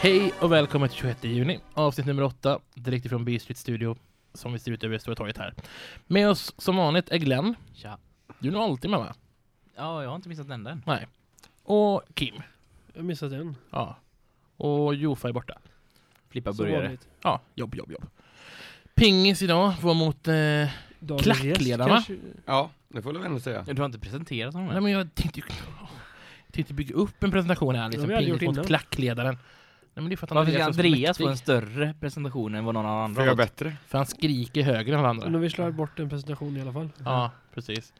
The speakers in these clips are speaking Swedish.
Hej och välkommen till 26 juni, avsnitt nummer 8, direkt ifrån B Street Studio, som vi ser ut över Stora torget här. Med oss som vanligt är Glenn. Tja. Du är nog alltid med va? Ja, jag har inte missat en enda än. Nej. Och Kim. Jag har missat en. Ja. Och Jofa är borta. Flippa Som burgare. vanligt. Ja, jobb, jobb, jobb. Pingis idag var mot... Eh... Dagens Klackledarna. kanske- Ja, det får du väl ändå säga. Du har inte presenterat honom Nej än? men jag tänkte ju... Jag tänkte bygga upp en presentation här, Det liksom Pingis mot innan. klackledaren. Nej men det är för att Varför ska Andreas få en större presentation än vad någon av andra Får jag har? bättre? För han skriker högre än alla andra. Men om vi slår bort en presentation i alla fall. Ja, precis.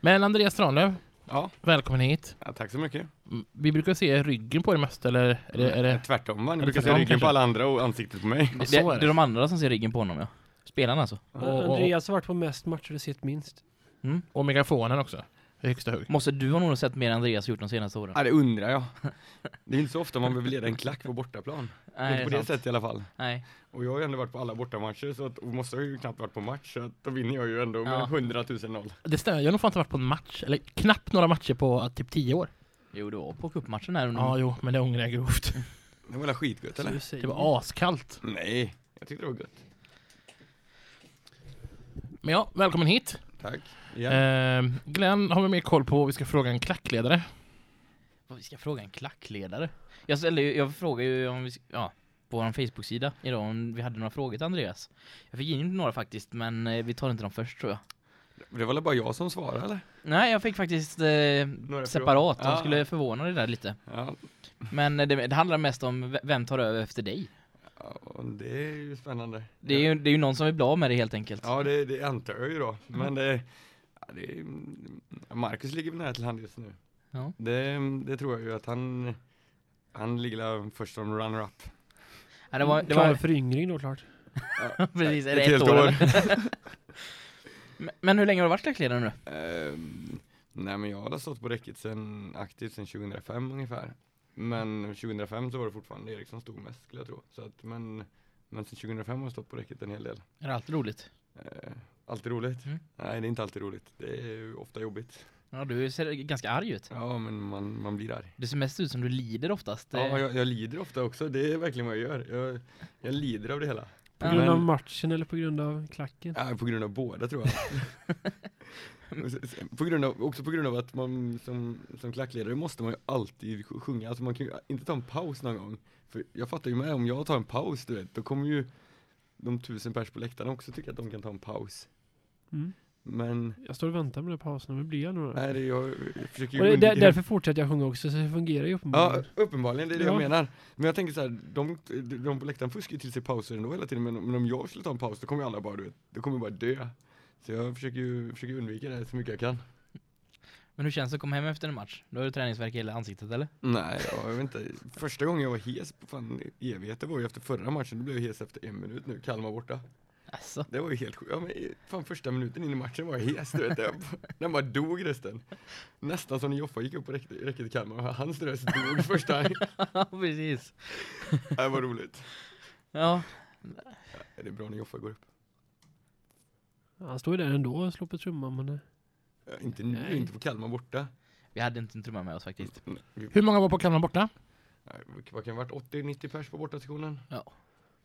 Men Andreas Tranlöv, Ja, välkommen hit. ja tack så mycket. Mm, Vi brukar se ryggen på det mesta, eller är det... Är det... Tvärtom va? Ni brukar se tvärtom, ryggen kanske? på alla andra och ansiktet på mig. Det, så det, är det det. är de andra som ser ryggen på honom, ja. Spelarna alltså. Och- och- Andreas har varit på mest matcher och sett minst. Mm. Och megafonen också. Högsta hugg. Måste du ha nog sett mer än Andreas gjort de senaste åren? Ja, det undrar jag. Det är inte så ofta man behöver leda en klack på bortaplan. Nej, inte på det sant. sättet i alla fall. Nej. Och jag har ju ändå varit på alla bortamatcher så att, och måste ha ju knappt varit på match så att då vinner jag ju ändå med Ja. 100 000 noll. Det stämmer, jag har nog fan inte varit på en match, eller knappt några matcher på typ 10 år. Jo, du var på cupmatchen här. Ja, jo, men det ångrar jag grovt. Det var väl skitgött eller? Det var askallt. Nej, jag tyckte det var gött. Men ja, välkommen hit. Tack. Ja. Eh, Glenn har vi mer koll på, vi ska fråga en klackledare. Vad, Vi ska fråga en klackledare. Jag ställde ju, jag frågade ju om vi, ja, på vår Facebook-sida idag om vi hade några frågor till Andreas. Jag fick in några faktiskt, men eh, vi tar inte dem först tror jag. Det var väl bara jag som svarade eller? Nej, jag fick faktiskt eh, separat. De Ja. skulle förvåna dig där lite. Ja, Men eh, det, det handlar mest om vem tar över efter dig. Ja, det är ju spännande. Det är ju, det är ju någon som vill bli av med det helt enkelt. Ja, det, det antar jag ju då. Men det, ja, det är, Marcus ligger väl nära till hand just nu. Ja. Det, det tror jag ju att han, han ligger där först som runner-up. Ja, det var, det Klar var för yngring då klart. Ja, precis, är det ett ett, år, år. men, hur länge har du varit klackledare nu? Ehm, nej men jag har stått på räcket sen, aktivt sedan 2005 ungefär. Men 2005 så var det fortfarande Erik som stod mest skulle jag tro. Så att, men, men sen 2005 har jag stått på räcket en hel del. Är det alltid roligt? Uh, alltid roligt? Mm. Nej det är inte alltid roligt. Det är ju ofta jobbigt. Ja, du ser ganska arg ut. Ja men man, man blir arg. Det ser mest ut som du lider oftast. Ja, Eh, jag, jag lider ofta också. Det är verkligen vad jag gör. Jag, jag lider av det hela. På grund men- av matchen eller på grund av klacken? Ja, på grund av båda tror jag. Och på grund av, också på grund av att man som, som klackledare måste man ju alltid sj- sjunga. Alltså man kan ju inte ta en paus någon gång. För jag fattar ju med, om jag tar en paus du vet, då kommer ju de tusen pers på läktaren också tycka att de kan ta en paus. Mm. Men, Jag står och väntar med den pausen, men blir jag nog nej det, jag, jag försöker Och ju det, där, därför fortsätter jag sjunga också, så det fungerar ju Ja, uppenbarligen. uppenbarligen, det är det Ja. jag menar. Men jag tänker så här, de, de på läktaren fuskar ju till sig pauser ändå hela tiden, men, men om jag skulle ta en paus, då kommer ju alla bara, du vet, då kommer jag bara dö. Så jag försöker ju försöker undvika det så mycket jag kan. Men hur känns det att komma hem efter en match? Då har du träningsvärk i hela ansiktet eller? Nej, jag vet inte. Första gången jag var hes på fan evigheter var ju efter förra matchen, då blev jag hes efter en minut nu, Kalmar borta. Alltså. Det var ju helt sjukt. Ja, men fan första minuten in i matchen var jag hes, du vet. Jag, den bara dog resten. Nästan som när Joffa gick upp på räcket räcket i Kalmar, hans röst dog första. Ja, precis. Det var roligt. Ja, Det är bra när Joffa går upp. Han står ju där ändå och slår på trumman, men Ja, Inte nu, Nej. inte på Kalmar borta. vi hade inte en trumma med oss faktiskt. Nej, Hur många var på Kalmar borta? Vad kan det ha varit? 80-90 pers på bortasektionen?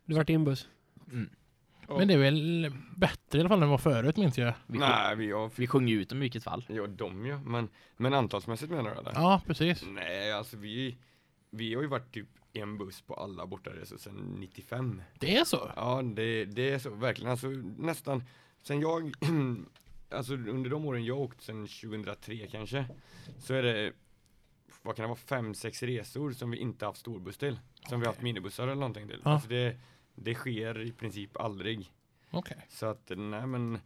det vart en buss. Mm. Ja. Men det är väl bättre i alla fall än vad förut minns jag. Vi, Nej, vi har... vi sjöng ju ut dem i vilket fall. Ja, de ja. Men, men antalsmässigt menar du eller? Ja, precis. Nej, alltså vi, vi har ju varit typ en buss på alla bortaresor sedan 95. Det är så? Ja, det, det är så verkligen. Alltså nästan, sen jag, alltså under de åren jag åkt sedan 2003 kanske, så är det, vad kan det vara, fem, sex resor som vi inte haft storbuss till. Som vi har haft minibussar eller någonting till. Ja. Alltså det, det sker i princip aldrig. Okej. Så att, nej men,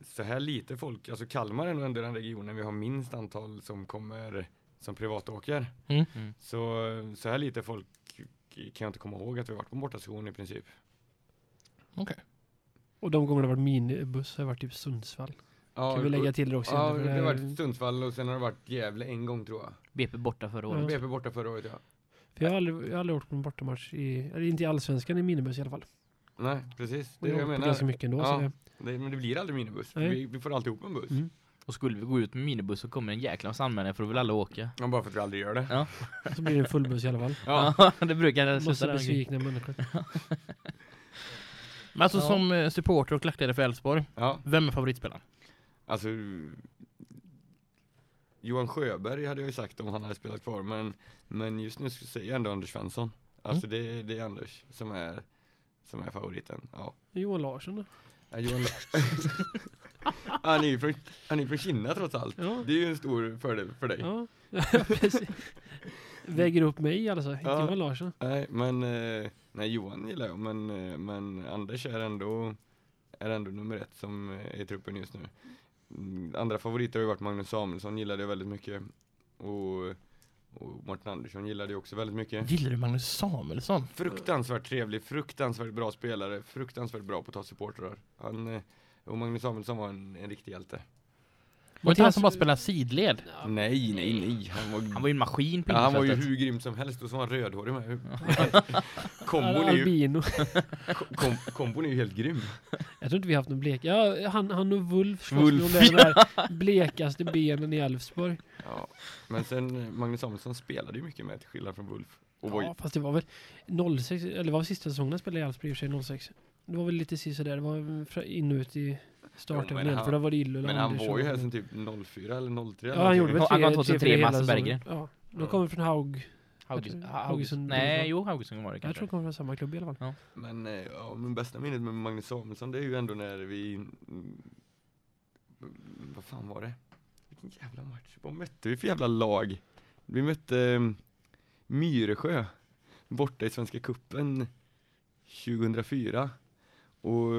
så här lite folk, alltså Kalmar är nog ändå den regionen vi har minst antal som kommer som privatåker. Mm. Mm. Så, så här lite folk kan jag inte komma ihåg att vi varit på bortastation i princip. Okej. Och de gånger det har varit minibuss har det varit typ Sundsvall. Ja, kan vi lägga till det också? Ja, det har varit Sundsvall och sen har det varit Gävle en gång tror jag. BP borta förra året. Ja. BP borta förra året ja. För jag har aldrig, jag har aldrig åkt på en bortamatch i, eller inte i Allsvenskan i minibuss i alla fall. Nej, precis. Det är jag det har jag menar. ganska mycket ändå. Ja. Så det, Det, men det blir aldrig minibuss. Vi, vi får alltid ihop en buss. Mm. Och skulle vi gå ut med minibuss så kommer en jäkla massa anmälningar för att vill alla åka. Ja, bara för att vi aldrig gör det. Så blir det en fullbuss i alla fall. Ja. det brukar Måste sluta där. besvikna människor. Men alltså Ja. som eh, supporter och klackledare för Elfsborg, ja. vem är favoritspelaren? Alltså Johan Sjöberg hade jag ju sagt om han hade spelat kvar men Men just nu säger jag ändå Anders Svensson Alltså det, det är Anders som är Som är favoriten, ja, Johan Larsson då? ja Johan Han är ju från, han är från Kina trots allt Ja. Det är ju en stor fördel för dig Ja, precis. Väger upp mig alltså, inte Ja. Johan Larsson. Nej men, eh, nej Johan gillar jag men, eh, men Anders är ändå Är ändå nummer ett som är i truppen just nu. Mm, Andra favoriter har ju varit Magnus Samuelsson gillade jag väldigt mycket. Och, och Martin Andersson gillade jag också väldigt mycket. Gillar du Magnus Samuelsson? Fruktansvärt trevlig, fruktansvärt bra spelare, fruktansvärt bra på att ta supportrar. Han, eh, och Magnus Samuelsson var en, en riktig hjälte Var inte han som bara spelar sidled? Nej, nej, nej, han var, Han var ju en maskin på ja, han var ju hur grym som helst och så var han rödhårig med Kombon är ju, kom, kombon är ju helt grym Jag tror inte vi har haft någon blek. Ja, han, han och Wulf slåss Wulf, om det, de där blekaste benen i Elfsborg. Ja, men sen eh, Magnus Samuelsson spelade ju mycket med till skillnad från Wolf och var ju, Ja, fast det var väl 06, eller det var sista säsongen han spelade i Elfsborg i och för sig 06. Det var väl lite sådär, det var in och ut i han- för då var det Illo men han var ju här sen typ 04 eller 03 Ja, han gjorde väl Han tre, var tre, 2003 fyra med hela Hasse Berggren. Ja, de Ja. kommer från Haug. Hauges, Jag tror- Hauges, Haugesund- nej, jo, Haugesund var det Jag kanske. tror de kommer från samma klubb i alla fall. Men, eh, ja, men bästa minnet med Magnus Samuelsson det är ju ändå när vi mm, Vad fan var det? Vilken jävla match, vad mötte vi för jävla lag? Vi mötte um, Myresjö Borta i Svenska Kuppen 2004 Och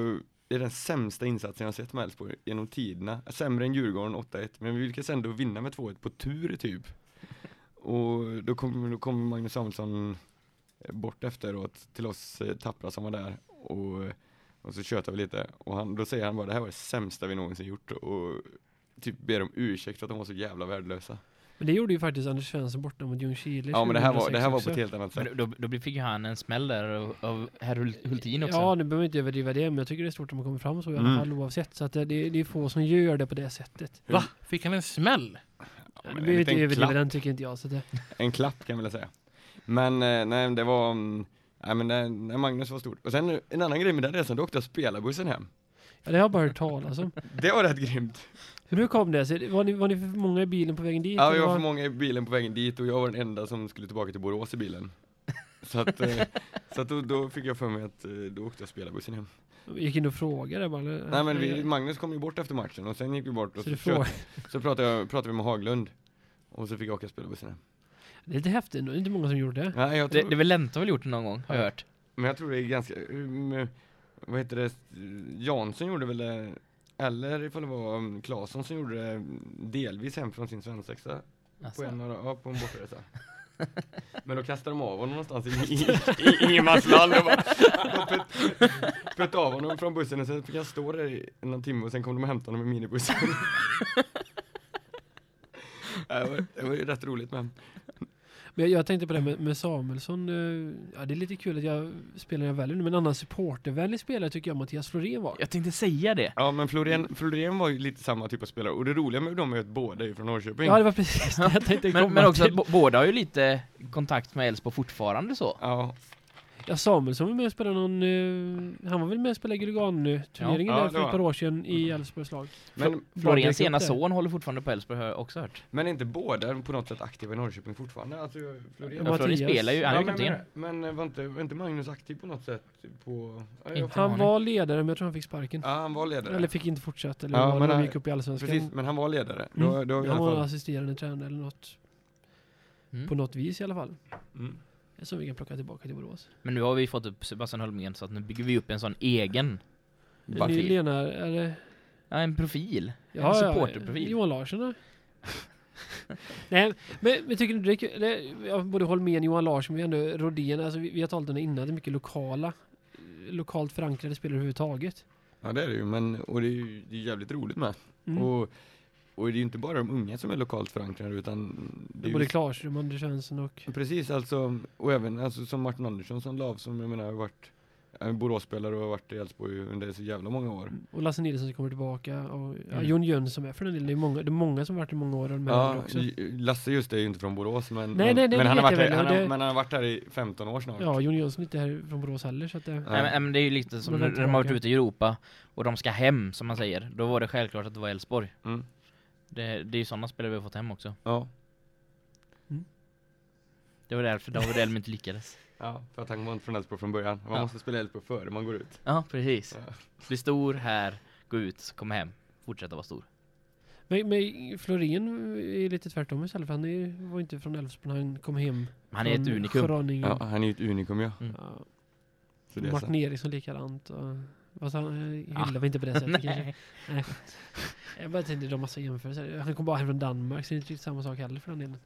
det är den sämsta insatsen jag sett med Elfsborg genom tiderna. Sämre än Djurgården 8-1 Men vi lyckades ändå vinna med 2-1 på tur typ. Och då kom, då kom Magnus Samuelsson eh, bort efteråt till oss eh, tappra som var där. Och, och så tjötade vi lite. Och han, då säger han bara det här var det sämsta vi någonsin gjort. Och typ ber om ursäkt för att de var så jävla värdelösa. Men det gjorde ju faktiskt Anders Svensson borta mot Ljungskile Ja men det här var, det här var 2006 på ett helt annat Men sätt. då, då, då fick ju han en smäll där av, av herr Hul- Hultin också. Ja, nu behöver vi inte överdriva det, men jag tycker det är stort om man kommer fram så i alla Mm. fall oavsett. Så att det, det är få som gör det på det sättet. Va? Fick han en smäll? Ja, men en behöver inte överdriva den tycker inte jag. Så det, en klapp kan jag väl säga. Men eh, nej det var, mm, nej men det, nej, Magnus var stort. Och sen en annan grej med den resan, då åkte jag spelarbussen hem. Ja, det har jag bara hört talas om. Det var rätt grymt. Hur kom det sig? Var ni, var ni för många i bilen på vägen dit? Ja, vi var för många i bilen på vägen dit och jag var den enda som skulle tillbaka till Borås i bilen. Så att, eh, så att då, då fick jag för mig att eh, då åkte jag spelarbussen hem. Gick in och frågade bara? eller? Nej men vi, Magnus kom ju bort efter matchen och sen gick vi bort och Så så, frågar. så pratade, jag, pratade vi med Haglund Och så fick jag åka spelarbussen hem. Det är lite häftigt det är inte många som gjorde det. Nej jag Det, tror, det är väl Lenta väl gjort någon gång, har jag hört. men jag tror det är ganska, um, vad heter det, Jansson gjorde väl det, eller ifall det var um, Claesson som gjorde det delvis hem från sin svensexa på Alltså. en, av- ja, på en bortaresa. Men då kastade de av honom någonstans i, i, i ingenmansland och bara de pött, pött av honom från bussen och sen fick jag stå där i någon timme och sen kom de och hämtade honom med minibussen. det, var, det var ju rätt roligt men Men jag, jag tänkte på det med, med Samuelsson. eh, Ja, det är lite kul att jag spelar jag väljer nu, men en annan supportervänlig spelare tycker jag Mattias Florén var. Jag tänkte säga det. Ja men Florén, Florén var ju lite samma typ av spelare och det roliga med dem är att båda är från Norrköping. Ja, det var precis det jag tänkte komma Men, men också att till. bo- båda har ju lite kontakt med Elfsborg fortfarande så. Ja, Ja, Samuelsson var med och spelade någon... eh, han var väl med och spelade Gulligan-turneringen Ja, där för ett par år sedan i Elfsborgs lag. men, upp ena son håller fortfarande på Elfsborg har jag också hört. men är inte båda på något sätt aktiva i Norrköping fortfarande? Alltså, Florén, Ja, Florén spelar ju, han är ju Ja, men, kapten. men, men var, inte, var inte Magnus aktiv på något sätt på... Ja. Han var ledare, men jag tror han fick sparken. ja han var ledare. Eller fick inte fortsätta, eller Ja, var, men han- gick upp i Allsvenskan. Precis, men han var ledare. Då, Mm. då i han alla var fall. assisterande tränare eller något. Mm. På något vis i alla fall. Mm. Som vi kan plocka tillbaka till Borås. Men nu har vi fått upp Sebastian Holmgren så att nu bygger vi upp en sån egen? Ni Lena, eller? ja, en profil. Ja, en ja, supporterprofil. Johan Larsson då? Nej, men, men tycker du det är kul? Ja, både Holmén och Johan Larsson, vi är ändå Rodén, alltså vi, vi har talat om det innan, det är mycket lokala, lokalt förankrade spelare överhuvudtaget. Ja det är det ju, men och det är ju det är jävligt roligt med. Mm. Och, och det är ju inte bara de unga som är lokalt förankrade utan det är både ju, Klarström, Anders Svensson och... Precis alltså, och även alltså, som Martin Andersson som Lav som jag menar har varit En Boråsspelare och har varit i Elfsborg under så jävla många år. Och Lasse Nilsson som kommer tillbaka och ja, Mm. Jon Jönsson med för den delen. Det är många, det är många som varit i många år med Ja, också. Lasse just är ju inte från Borås men, Nej, nej, det men, han, har varit här, han har, det- men han har varit här i 15 år snart. Ja, Jon Jönsson är inte här från Borås heller så att det... Nej, men, men det är ju lite som när de de har varit ute i Europa och de ska hem som man säger. Då var det självklart att det var Elfsborg. Mm. Det, det är ju sådana spelare vi har fått hem också. Ja. Det var därför de var de inte lyckades. ja, för att han var inte från Elfsborg från början. Man Ja. måste spela Elfsborg före man går ut. Ja, precis. Ja. Bli stor här, gå ut, komma hem, fortsätta vara stor. Men, men Florin är lite tvärtom istället för han är, var inte från Elfsborg när han kom hem. Han är ett unikum. Ja, han är ett unikum ja. Mm. Ja. Så det är Martin. Eriksson likadant. Och, fast han eh, hyllar Ah. vi inte på det sättet kanske. Nej. Jag bara tänkte dra massa jämförelser. Han kom bara hem från Danmark så det är inte samma sak heller för den delen.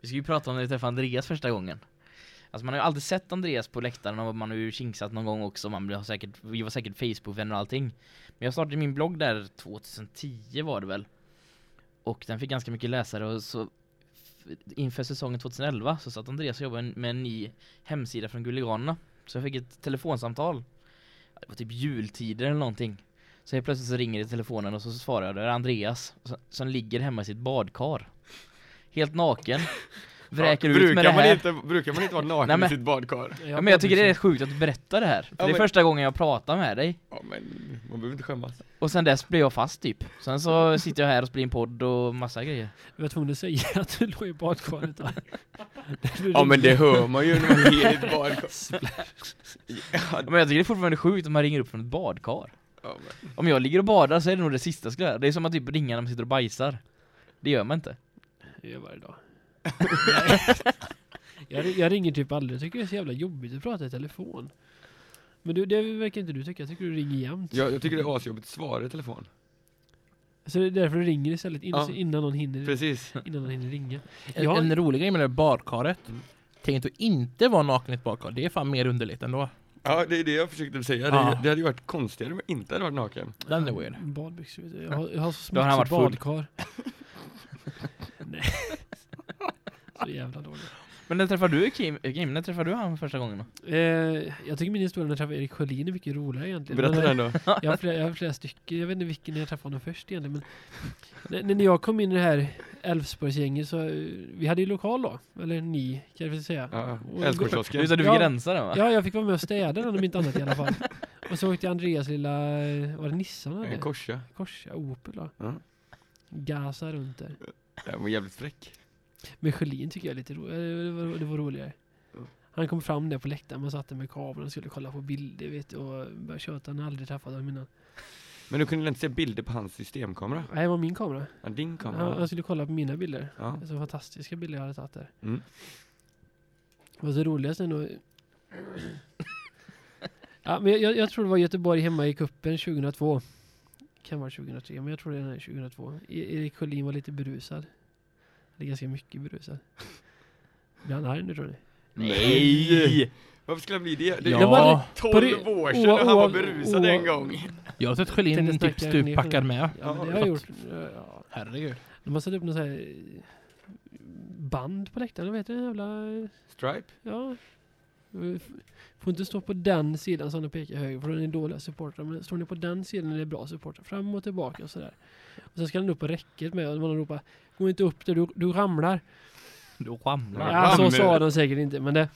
Vi ska ju prata om när vi träffade Andreas första gången. Alltså man har ju aldrig sett Andreas på läktaren och man har ju kingsat någon gång också. Man har säkert, vi var säkert Facebook-vänner och allting. Men jag startade min blogg där 2010 var det väl. Och den fick ganska mycket läsare och så inför säsongen 2011 så satt Andreas och jobbade med en ny hemsida från Gulliganerna. Så jag fick ett telefonsamtal. Det var typ jultider eller någonting. Så helt plötsligt så ringer det i telefonen och så svarar jag, det är Andreas som ligger hemma i sitt badkar. Helt naken. Vräker Ja, ut brukar med det man här. Inte, brukar man inte vara naken Nej, men- i sitt badkar? Ja, men jag tycker det är rätt sjukt att du berättar det här. Ja, det är men- första gången jag pratar med dig. Ja men man behöver inte skämmas. Och sen dess blir jag fast typ. Sen så sitter jag här och spelar in podd och massa grejer. Jag var tvungen att säga att du låg i badkaret där. Ja men det hör man ju när man är i ett badkar. ja, Men jag tycker det är fortfarande sjukt om man ringer upp från ett badkar. men. Om jag ligger och badar så är det nog det sista jag ska göra. Det är som att typ ringa när man sitter och bajsar. Det gör man inte. Det gör jag varje dag. Jag, jag ringer typ aldrig. Jag tycker det är så jävla jobbigt att prata i telefon. Men du, det verkar inte du tycka. Jag tycker du ringer jämt. Jag, jag tycker det är asjobbigt att svara i telefon. Så det är därför du ringer istället in, Ja. innan, någon hinner, Precis. innan någon hinner ringa. En, Ja. en rolig grej med det där badkaret. Mm. Tänk att inte vara naken i ett badkar. Det är fan mer underligt ändå. Ja det är det jag försökte säga. Ja. Det, det hade ju varit konstigare om jag inte hade varit naken. Den är weird. Badbyxor. vet du. Jag har, jag har så Då har han smutsigt varit full. badkar. Nej. så jävla dåligt. Men när träffade du Kim? Kim när träffade du han första gången då? Eh, jag tycker min historia när jag träffade Erik Sjölin är mycket roligare egentligen. Berätta den då. Jag har, flera, jag har flera stycken, jag vet inte vilken jag träffade honom först egentligen men när, när jag kom in i det här Älvsborgsgänget så, eh, vi hade ju lokal då, eller ni kan jag väl säga. Ja, Och- Älvsborgskiosken. Du Ja. fick rensa den va? Ja, jag fick vara med och städa den om inte annat i alla fall. Och så åkte Andreas lilla, eh, var det Nissan En eller? Korsa. Korsa, Opel då. Ja. Gasa runt där. Den var jävligt fräck. Men Sjölin tycker jag är lite ro- eh, det, var, det var roligare. Mm. Han kom fram där på läktaren, man satte med kameran och skulle kolla på bilder vet du, och började köta, han har aldrig träffat honom innan. Men du kunde inte se bilder på hans systemkamera? Nej, det var min kamera. Ja, din kamera? han skulle kolla på mina bilder. Ja. Så fantastiska bilder jag hade tagit där. Mm. Och så roligast nog... ja, men jag, jag tror det var Göteborg hemma i kuppen 2002. Kan vara 2003, men jag tror det är 2002. E- Erik Sjölin var lite berusad. Eller ganska mycket berusad. Blir han arg nu tror ni? Nej! Varför skulle jag bli det? det Ja. det var På det- 12 år sedan och han var berusad en gång. Jag har sett Sjölin typ stuppackad med. Ja, men det har jag gjort. Ja. Herregud. De har satt upp någon sån här eh, band på läktaren, vet du? En jävla... eh, Stripe? Ja. Får inte stå på den sidan som de pekar höger för den är dåliga supportrar. Men står ni på den sidan är det bra supportrar. Fram och tillbaka och sådär. Och sen ska den upp på räcket med och man ropar Gå inte upp där, du, du ramlar. Du ramlar. Ja, så sa de säkert inte men det...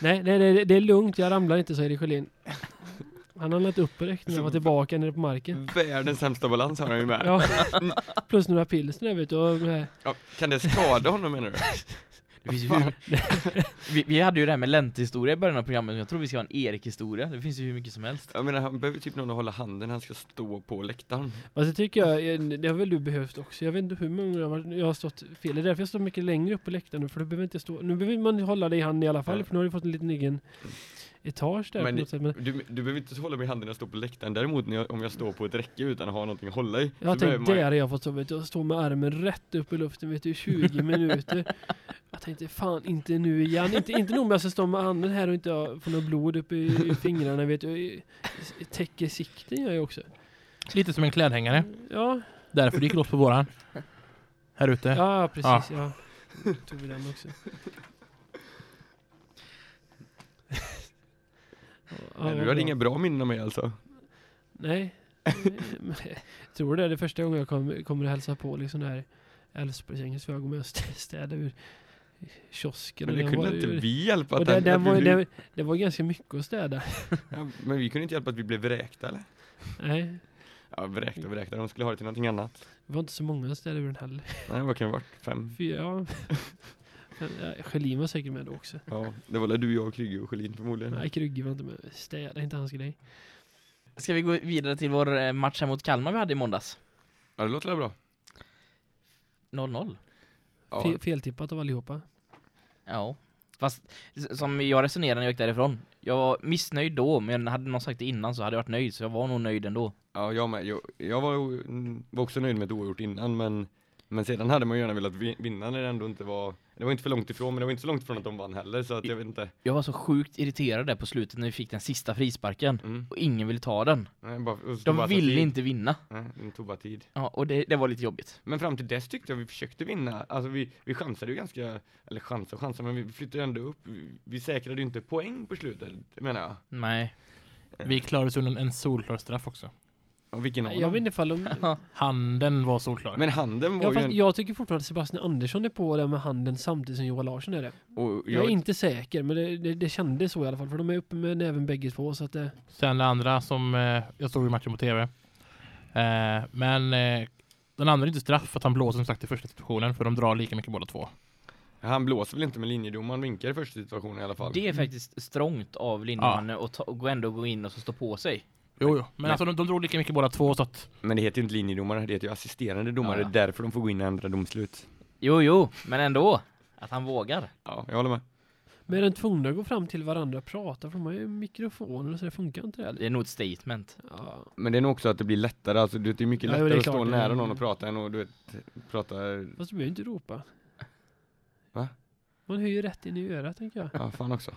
Nej, nej det, det är lugnt, jag ramlar inte säger Sjölin. Han har inte upp på räcket när han var tillbaka nere på marken. Världens sämsta balans har han ju med. Ja. Plus några pilsner vet du. Och. Ja, kan det skada honom menar du? Vi, vi hade ju det här med länthistoria i början av programmet, jag tror vi ska ha en Erik-historia. Det finns ju hur mycket som helst. Jag menar han behöver typ någon att hålla handen när han ska stå på läktaren. Alltså det tycker jag, eh, det har väl du behövt också. Jag vet inte hur många jag har, jag har stått fel. Det är därför jag står mycket längre upp på läktaren nu. För du behöver inte stå, nu behöver man hålla dig i handen i alla fall. Ja. För nu har du fått en liten egen etage där Men på något sätt. Men Du, du behöver inte hålla mig i handen när jag står på läktaren, däremot när jag, om jag står på ett räcke utan att ha någonting att hålla i. jag har så behöver tänkt, man- där har jag fått stå, vet du, och stå med armen rätt upp i luften vet du, i 20 minuter. Jag tänkte fan inte nu igen. Inte, inte nog med att jag ska stå med handen här och inte få något blod upp i, i fingrarna vet du. Täcker sikten gör jag också. Lite som en klädhängare. Ja, Därför det gick loss på våran. Här ute. ja precis ja. Tog vi den också. Ja, du hade inga bra minnen av mig alltså? Nej. Jag tror det är det första gången jag kommer, kommer att hälsa på liksom där Älvsborgsgänget så jag går med och stä- städar ur kiosken. Men och det kunde var inte vi hjälpa? och att den, att den vi var, blev- det, det var ganska mycket att städa. ja, men vi kunde inte hjälpa att vi blev vräkta eller? Nej, Ja, vräkta och vräkta, de skulle ha det till någonting annat. det var inte så många städa ur den heller. Nej, vad kan det ha varit? Fem? Fyra, ja. Schelin var säkert med då också. Ja, det var väl du, jag, Krygge och Schelin förmodligen. Nej, Krugge var inte med. Städa är inte hans grej. Ska vi gå vidare till vår eh, match här mot Kalmar vi hade i måndags? Ja, det låter bra. 0-0. Ja, Fe, feltippat av allihopa. Ja. Fast som jag resonerade när jag gick därifrån. Jag var missnöjd då, men hade någon sagt det innan så hade jag varit nöjd, så jag var nog nöjd ändå. ja jag med. Jag, jag var, mm, var också nöjd med ett oavgjort innan, men, men sedan hade man ju gärna velat vi- vinna när det ändå inte var, det var inte för långt ifrån, men det var inte så långt ifrån att de vann heller, så att jag vet inte. Jag var så sjukt irriterad där på slutet när vi fick den sista frisparken. Mm. Och ingen ville ta den. Nej, bara, De ville inte vinna. Nej, det tog bara tid. Ja, och det, det var lite jobbigt. Men fram till dess tyckte jag vi försökte vinna, alltså vi, vi chansade ju ganska, eller chansade och chansade, men vi flyttade ändå upp, vi, vi säkrade ju inte poäng på slutet, menar jag. Nej. Vi klarade oss undan en solklar straff också. Och vilken av Jag dem? vet inte ifall de... Handen var solklar. Men handen var Ja, ju fast en, jag tycker fortfarande att Sebastian Andersson är på det med handen samtidigt som Johan Larsson är det. och Jag, jag, är inte säker, men det, det, det kändes så i alla fall. För de är uppe med näven bägge två, så att det... Sen det andra som, eh, jag såg i matchen på tv. Eh, men eh, den andra är inte straff för att han blåser som sagt i första situationen för de drar lika mycket båda två. han blåser väl inte med linjedomaren, vinkar i första situationen i alla fall. Det är faktiskt strångt av Lindman att ta, och gå ändå gå in och så stå på sig. Jo, jo. Men Nej. alltså de, de drog lika mycket båda två så att Men det heter ju inte linjedomare, det heter ju assisterande domare, Ja, ja. det är därför de får gå in och ändra domslut. Jo, jo, men ändå. Att han vågar. Ja, jag håller med. Men är de tvungna att gå fram till varandra och prata? För de har ju mikrofoner så det funkar inte det Det är nog ett statement. Ja. Men det är nog också att det blir lättare, alltså det är mycket Ja, lättare är att stå nära någon och prata än att du vet, prata, Fast du behöver ju inte ropa. Va? Man hör ju rätt in i örat, tänker jag. ja fan också.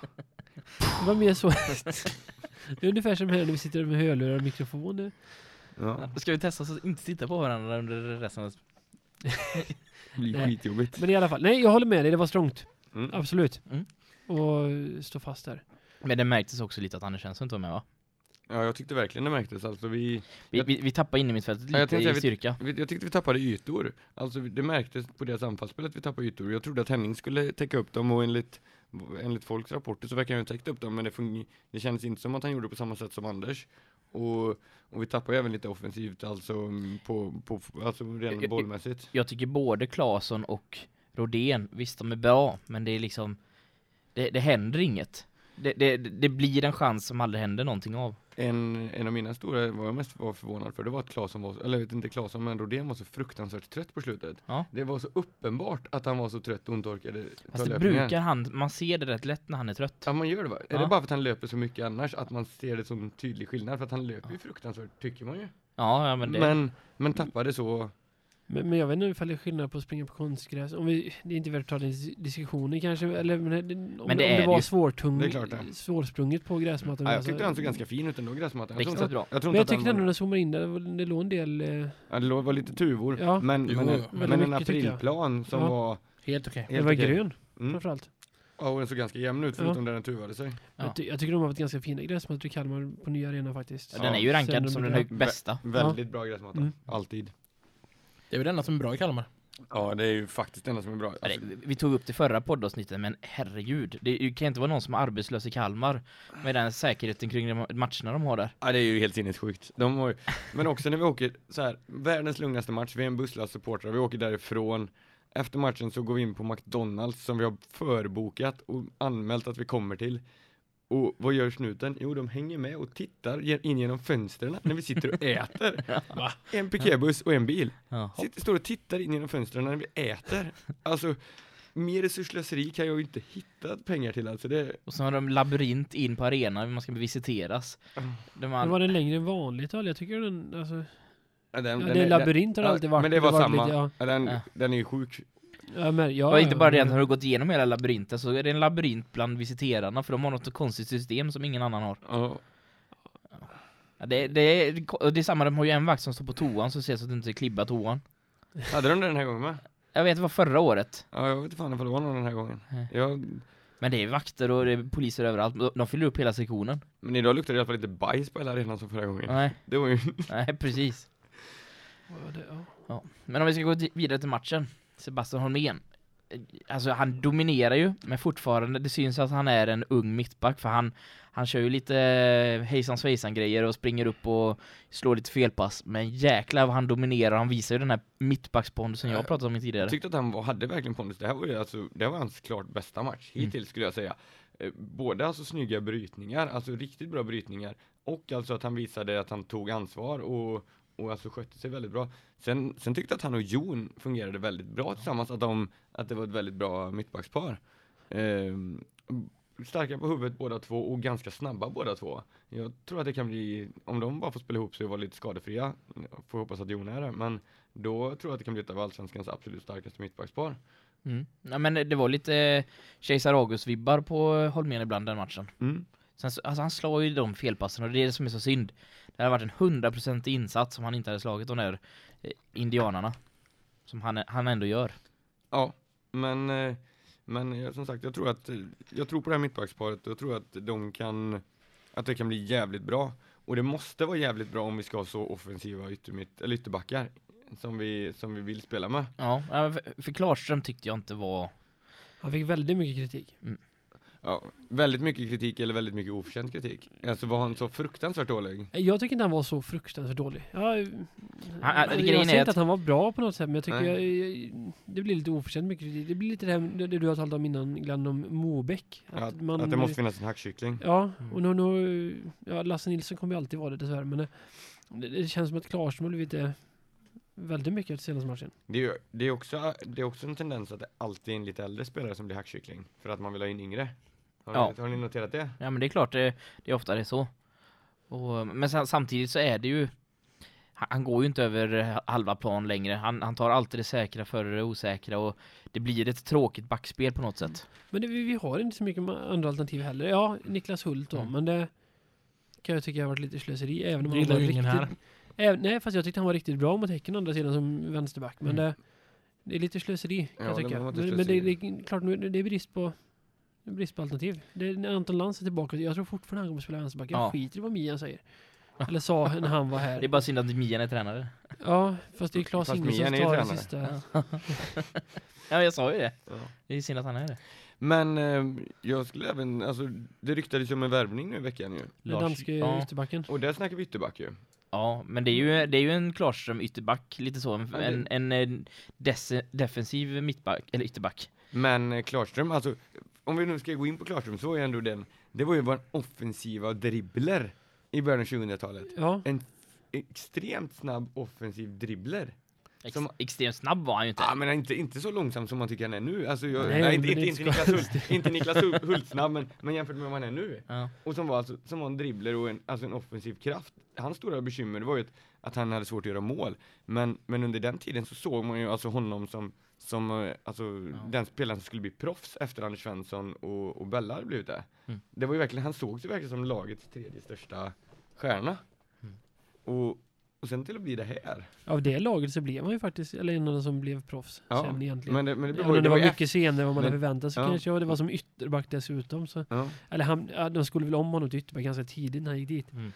Det var mer så. det är ungefär som här när vi sitter med hörlurar och mikrofoner. Ja, Ska vi testa så inte titta på varandra under resten av... det blir skitjobbigt. Men i alla fall, nej jag håller med dig, det var strångt. Mm. Absolut. Mm. Och stå fast där. Men det märktes också lite att Anders Svensson inte var med va? Ja, jag tyckte verkligen det märktes, alltså vi, Vi, Jag- vi, vi tappade in i mittfältet jag lite tänkte i styrka. vi- jag tyckte vi tappade ytor. Alltså det märktes på deras anfallsspel att vi tappade ytor. Jag trodde att Henning skulle täcka upp dem och enligt, enligt folks rapporter så verkar han ju ha täckt upp dem, men det, det kändes inte som att han gjorde på samma sätt som Anders. Och, och vi tappade ju även lite offensivt, alltså på, på alltså Jag- redan jag- bollmässigt. Jag tycker både Claesson och Rodén, visst de är bra, men det är liksom... Det, det händer inget. Det, det, det blir en chans som aldrig händer någonting av. En, en av mina stora, vad jag mest var förvånad för, det var att Claesson var, eller jag vet inte Claesson, men Rodén var så fruktansvärt trött på slutet. Ja. Det var så uppenbart att han var så trött och inte ta Fast det brukar han, man ser det rätt lätt när han är trött. Ja man gör det va? Är Ja. det bara för att han löper så mycket annars att man ser det som tydlig skillnad? För att han löper ju fruktansvärt, tycker man ju. Ja, ja men det... Men, men tappade så, Men, men jag vet inte ifall det är skillnad på att springa på konstgräs. Om vi, det är inte värt att ta den dis- diskussionen kanske, eller men, om, Men det om det det var ju. svårtung, Det är klart det. svårsprunget på gräsmattan. ja, jag alltså. tyckte han såg ganska fin ut ändå gräsmattan. Jag tror Riktigt inte bra. jag tror Men jag att tyckte ändå jag zoomade in där, det, låg en del... Eh, ja, det låg- var lite tuvor. Ja. men, Jo, men, en, väldigt men en jag. aprilplan som Ja. var helt okej. den helt var okej. grön Mm. framförallt. Ja, och den såg ganska jämn ut förutom där den tuvade sig. Ja. Jag, ty jag tycker de har varit ganska fina gräsmattor i Kalmar på nya arena faktiskt. Ja, den är ju Sen rankad de som den bästa. Väldigt bra gräsmatta, Mm. alltid. Det är väl det enda som är bra i Kalmar. Ja, det är ju faktiskt det enda som är bra. Alltså, Vi tog upp det förra poddavsnittet, men herregud. Det det kan inte vara någon som är arbetslös i Kalmar med den säkerheten kring de matcherna de har där. Ja det är ju helt sinnessjukt. De har ju, men också när vi åker så här, världens lugnaste match, vi är en busslast supportrar, vi åker därifrån. Efter matchen så går vi in på McDonalds som vi har förbokat och anmält att vi kommer till. Och vad gör snuten? Jo, de hänger med och tittar in genom fönstren när vi sitter och äter. Va? En piketbuss och en bil. Ja. Sitter, står och tittar in genom fönstren när vi äter. Alltså, mer resursslöseri kan jag ju inte hitta pengar till alltså. Det, Och så har de labyrint in på arenan, man ska visiteras. Där Men man, var den längre än vanligt eller? Jag tycker den, alltså, ja, den, ja, den det är labyrint har det ja, alltid varit. Men det var har varit samma. lite, ja. Ja, den, Ja. den är ju sjuk. Ja, men, ja, och inte bara det, att har du gått igenom hela labyrinten så är det en labyrint bland visiterarna för de har något konstigt system som ingen annan har. Ja. Ja, det, det, är, och det är samma, de har ju en vakt som står på toan så ser så att du inte klibbar toan. Hade de det den här gången med? Jag vet, det var förra året. Ja, jag vet inte fan ifall det var någon den här gången. Jag, Men det är vakter och det är poliser överallt. De- fyller upp hela sektionen. Men idag luktar det i alla fall inte bajs på hela arenan som förra gången. Nej, Det var ju, nej precis. Ja, det. Men om vi ska gå vidare till matchen. Sebastian Holmén. Alltså han dominerar ju, men fortfarande, det syns att han är en ung mittback för han, han kör ju lite eh, hejsan svejsan grejer och springer upp och slår lite felpass. Men jäklar vad han dominerar, han visar ju den här mittbackspondusen jag Ja, pratade om tidigare. jag tyckte att han var, hade verkligen pondus. Det här var ju alltså, det här var hans klart bästa match Mm. hittills skulle jag säga. Eh, Både alltså snygga brytningar, alltså riktigt bra brytningar och alltså att han visade att han tog ansvar och, och alltså skötte sig väldigt bra. Sen, sen tyckte jag att han och Jon fungerade väldigt bra tillsammans, att, de, att det var ett väldigt bra mittbackspar. Ehm, starka på huvudet båda två och ganska snabba båda två. Jag tror att det kan bli, om de bara får spela ihop sig och vara lite skadefria, får hoppas att Jon är det, men då tror jag att det kan bli ett av allsvenskans absolut starkaste mittbackspar. Mm. Ja, men det var lite eh, Kejsar August-vibbar på Holmén ibland den matchen. Mm. Sen, så- alltså han slår ju de felpassen och det är det som är så synd. Det hade varit en hundraprocentig insats om han inte hade slagit de där eh, indianarna. Som han, han ändå gör. Ja, men, eh, men eh, som sagt, jag tror att, jag tror på det här mittbacksparet och jag tror att de kan, att det kan bli jävligt bra. Och det måste vara jävligt bra om vi ska ha så offensiva yttermitt, eller ytterbackar som vi, som vi vill spela med. Ja, för, Klarström tyckte jag inte var... Han fick väldigt mycket kritik. Ja, väldigt mycket kritik eller väldigt mycket oförtjänt kritik. Alltså var han så fruktansvärt dålig? Jag tycker inte han var så fruktansvärt dålig. Ja, han- jag är säger inte att han var bra på något sätt, men jag tycker jag, jag, det blir lite oförtjänt mycket kritik. Det blir lite det, här, det, det du har talat om innan, Glenn, om Mobeck. Att, att det måste finnas en hackkyckling. Ja, Mm. och nu, nu, ja, Lasse Nilsson kommer ju alltid vara det dessvärre, men det, det, det känns som att Klarström har blivit det väldigt mycket efter senaste matchen. Det är, det, är också, det är också en tendens att det alltid är en lite äldre spelare som blir hackkyckling. För att man vill ha in yngre. Har, Ja. ni, har ni noterat det? Ja men det är klart, det, det är ofta det är så. Och, men sa- samtidigt så är det ju... Han, han går ju inte över halva plan längre. Han, han tar alltid det säkra före det osäkra och det blir ett tråkigt backspel på något sätt. Men det, vi, vi har inte så mycket andra alternativ heller. Ja, Niklas Hult då, Mm. men det kan jag tycka har varit lite slöseri. Även om Det han var ingen här. riktigt, även, nej, fast jag tyckte han var riktigt bra mot Häcken andra sidan som vänsterback. Men Mm. det, det är lite slöseri kan Ja, jag tycka. Men, men det, är klart, nu, är det är brist på brist på alternativ. Det är när Anton Lantz är tillbaka. Jag tror fortfarande han kommer spela vänsterback. Jag Ja. skiter i vad Mian säger. Eller sa när han var här. Det är bara synd att Mian är tränare. Ja, fast det är Claes Fast Ingesson Mian som är ju tar det tränare. sista. Ja, jag sa ju det. Ja. Det är synd att han är det. Men eh, jag skulle även, alltså det ryktades ju om en värvning nu i veckan ju. Den Lars- danske ja. ytterbacken. Och där snackar vi ytterback ju. Ja, men det är ju, det är ju en Klarström ytterback, lite så. En, Ja, det- en, en, en des, defensiv mittback, eller ytterback. Men eh, Klarström, alltså om vi nu ska gå in på Klarström så är ändå den, det var ju vår offensiva dribbler i början av 2000-talet. Ja, Extremt snabb offensiv dribbler. Ex, Som- extremt snabb var han ju inte. Ja men inte, inte så långsam som man tycker han är nu. Alltså jag, Nej, nej, inte, inte, inte, Niklas Hult, inte Niklas Hult, Hult snabb men, men jämfört med vad han är nu. Ja. Och som var, alltså, som var en dribbler och en, alltså en offensiv kraft. Hans stora bekymmer var ju att, att han hade svårt att göra mål. Men, men under den tiden så såg man ju alltså honom som, som eh, alltså, den spelaren som skulle bli proffs efter Anders Svensson och, och Bella hade blivit det. Mm. Det var ju verkligen, han såg sig verkligen som lagets tredje största stjärna. Mm. Och, och sen till att bli det här. av det laget så blev han ju faktiskt, eller en av de som blev proffs Ja, sen egentligen. Men det, men det, Ja, var, men det var ju mycket senare än vad man hade förväntat sig ja. kanske, och det var som ytterback dessutom. Så. Ja. Eller han, ja, de skulle väl om honom till ytterback ganska tidigt när han gick dit. Mm.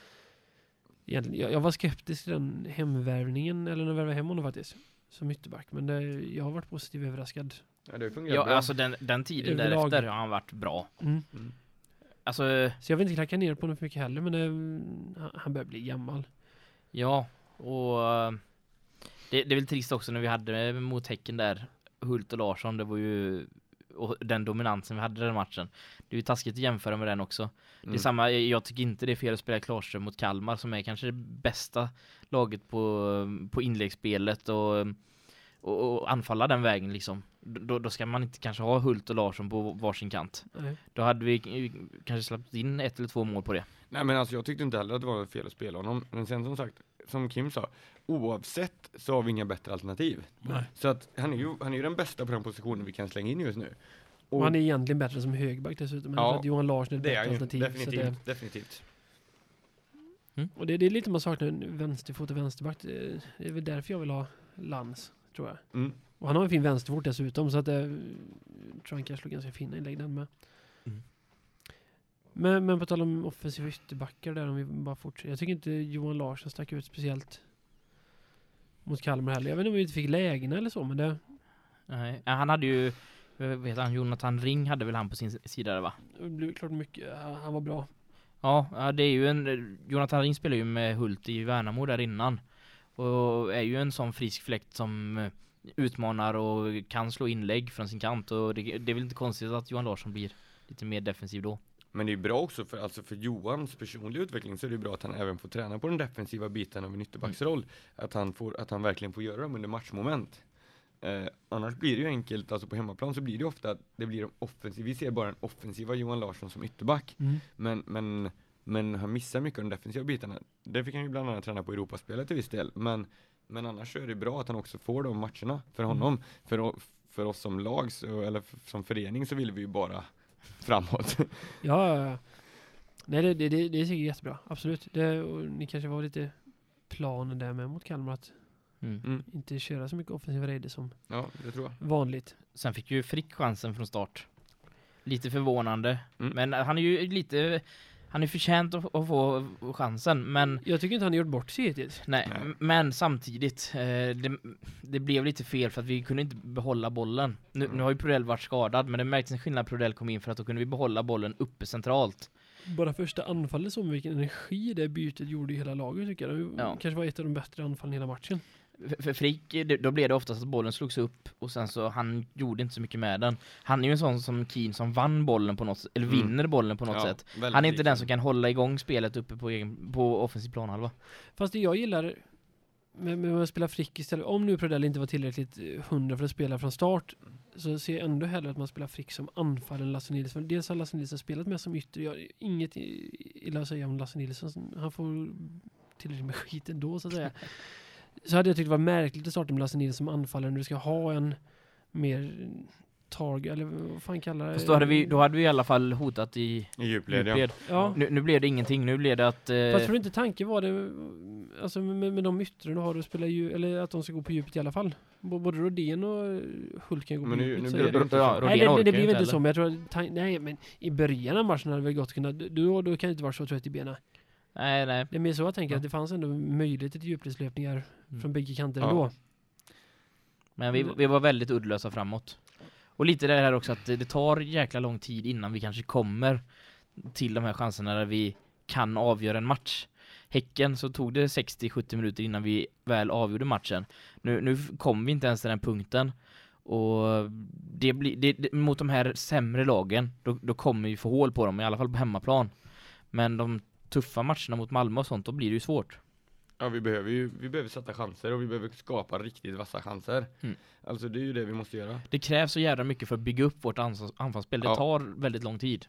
Jag, jag var skeptisk till den hemvärvningen, eller när jag värvade hem honom faktiskt, som ytterback. Men det, jag har varit positivt överraskad. Ja, det fungerar Ja, bra. alltså den, den tiden Överlag. därefter har han varit bra. Mm. Mm. Alltså, Så jag vill inte klacka ner på honom för mycket heller, men det, han- han börjar bli gammal. ja, och eh, det, det är väl trist också när vi hade mot Häcken där, Hult och Larsson, det var ju och den dominansen vi hade i den matchen. Det är ju taskigt att jämföra med den också. Det Mm. samma, jag tycker inte det är fel att spela Klarström mot Kalmar som är kanske det bästa laget på, på inläggsspelet och, och, och anfalla den vägen liksom. Då, då ska man inte kanske ha Hult och Larsson på varsin kant. Nej. Då hade vi kanske släppt in ett eller två mål på det. Nej men alltså jag tyckte inte heller att det var fel att spela honom. Men sen som sagt, som Kim sa, oavsett så har vi inga bättre alternativ. Nej. Så att han är ju, han är ju den bästa på den positionen vi kan slänga in just nu. Och han är egentligen bättre som högback dessutom. Ja, Ja, att Johan Larsson är ett det bättre är alternativ. Så definitivt, det, definitivt. och det, det är lite man saknar vänsterfot och vänsterback. Det det är väl därför jag vill ha Lans, tror jag. Mm. Och han har en fin vänsterfot dessutom, så att det, jag tror han kan slå ganska fina inlägg den med. Mm. Men, men på tal om offensiva ytterbackar där om vi bara fortsätter. Jag tycker inte Johan Larsson stack ut speciellt mot Kalmar heller. Jag vet inte om vi inte fick lägena eller så men det, Nej, han hade ju, vad heter han, Jonathan Ring hade väl han på sin sida där va? det blev klart mycket. Han var bra. Ja, det är ju en, Jonathan Ring spelar ju med Hult i Värnamo där innan. Och är ju en sån frisk fläkt som eh, utmanar och kan slå inlägg från sin kant och det, det är väl inte konstigt att Johan Larsson blir lite mer defensiv då. Men det är bra också för, alltså för Johans personliga utveckling så är det bra att han även får träna på den defensiva biten av en ytterbacksroll. Att, han får, att han verkligen får göra dem under matchmoment. Eh, annars blir det ju enkelt, alltså på hemmaplan så blir det ofta att det blir de offensiva, vi ser bara den offensiva Johan Larsson som ytterback. Men, men, men han missar mycket av de defensiva bitarna. Det fick han ju bland annat träna på Europaspelet till viss del. Men, men annars så är det bra att han också får de matcherna för honom. För, o- för oss som lag, så, eller som förening så vill vi ju bara framåt. Ja, ja. Nej det, det, det, det är säkert jättebra. Absolut. Det, och ni kanske var lite planen där med mot Kalmar att Mm. Mm. inte köra så mycket offensiva raider som Ja, det tror jag. vanligt. Sen fick ju Frick chansen från start. Lite förvånande, Mm. men han är ju lite, han är förtjänt att, att få chansen, men Jag tycker inte han har gjort bort sig hittills. Nej, Nej. men samtidigt, eh, det, det blev lite fel för att vi kunde inte behålla bollen. Nu, Mm. nu har ju Prodell varit skadad, men det märktes en skillnad Prodell kom in för att då kunde vi behålla bollen uppe centralt. Bara första anfallet som vilken energi det bytet gjorde i hela laget tycker jag. Det Ja. kanske var ett av de bättre anfallen i hela matchen. För, Frick, då blev det oftast att bollen slogs upp och sen så han gjorde inte så mycket med den. Han är ju en sån som Keen som vann bollen på något sätt, eller Mm. vinner bollen på något Ja, sätt. Han är inte den som kan hålla igång spelet uppe på, egen, på offensiv planhalva. Fast det jag gillar med, med att spela Frick istället, om nu Prodell inte var tillräckligt hundra för att spela från start, så ser jag ändå hellre att man spelar Frick som anfallare än Lasse Nilsson. Dels har Lasse Nilsson spelat med som ytter, jag inget i- illa att säga om Lasse Nilsson, han får tillräckligt med skit ändå så att säga. Så hade jag tyckt det var märkligt att starta med Lasse Nilsson som anfallare när du ska ha en mer target, eller vad fan kallar det? Fast då hade vi, då hade vi i alla fall hotat i I djupled, ja. djupled. Ja. Nu, nu blev det ingenting, nu blev det att... Eh, Fast tror du inte tanken var det, alltså med, med de yttre du har att spela ju, eller att de ska gå på djupet i alla fall? B- Både Rodén och Hult kan gå Men på nu- djupet. nu så blir är det det, inte ja, nej, det, det ju blir inte så, men jag tror att, nej men i början av matchen hade det väl gott kunnat, då, då kan det inte vara så trött i benen. Nej, nej. Det är mer så jag tänker, Ja. att det fanns ändå möjlighet till djupledslöpningar Mm. från bägge kanter Ja. ändå. Men vi, vi var väldigt uddlösa framåt. Och lite det här också att det, det tar jäkla lång tid innan vi kanske kommer till de här chanserna där vi kan avgöra en match. Häcken så tog det 60-70 minuter innan vi väl avgjorde matchen. Nu, nu kom vi inte ens till den punkten. Och det blir, det, det, mot de här sämre lagen, då, då kommer vi få hål på dem, i alla fall på hemmaplan. Men de tuffa matcherna mot Malmö och sånt, då blir det ju svårt. Ja, vi behöver ju, vi behöver sätta chanser och vi behöver skapa riktigt vassa chanser. Mm. Alltså det är ju det vi måste göra. Det krävs så jävla mycket för att bygga upp vårt anfallsspel. Det Ja. tar väldigt lång tid.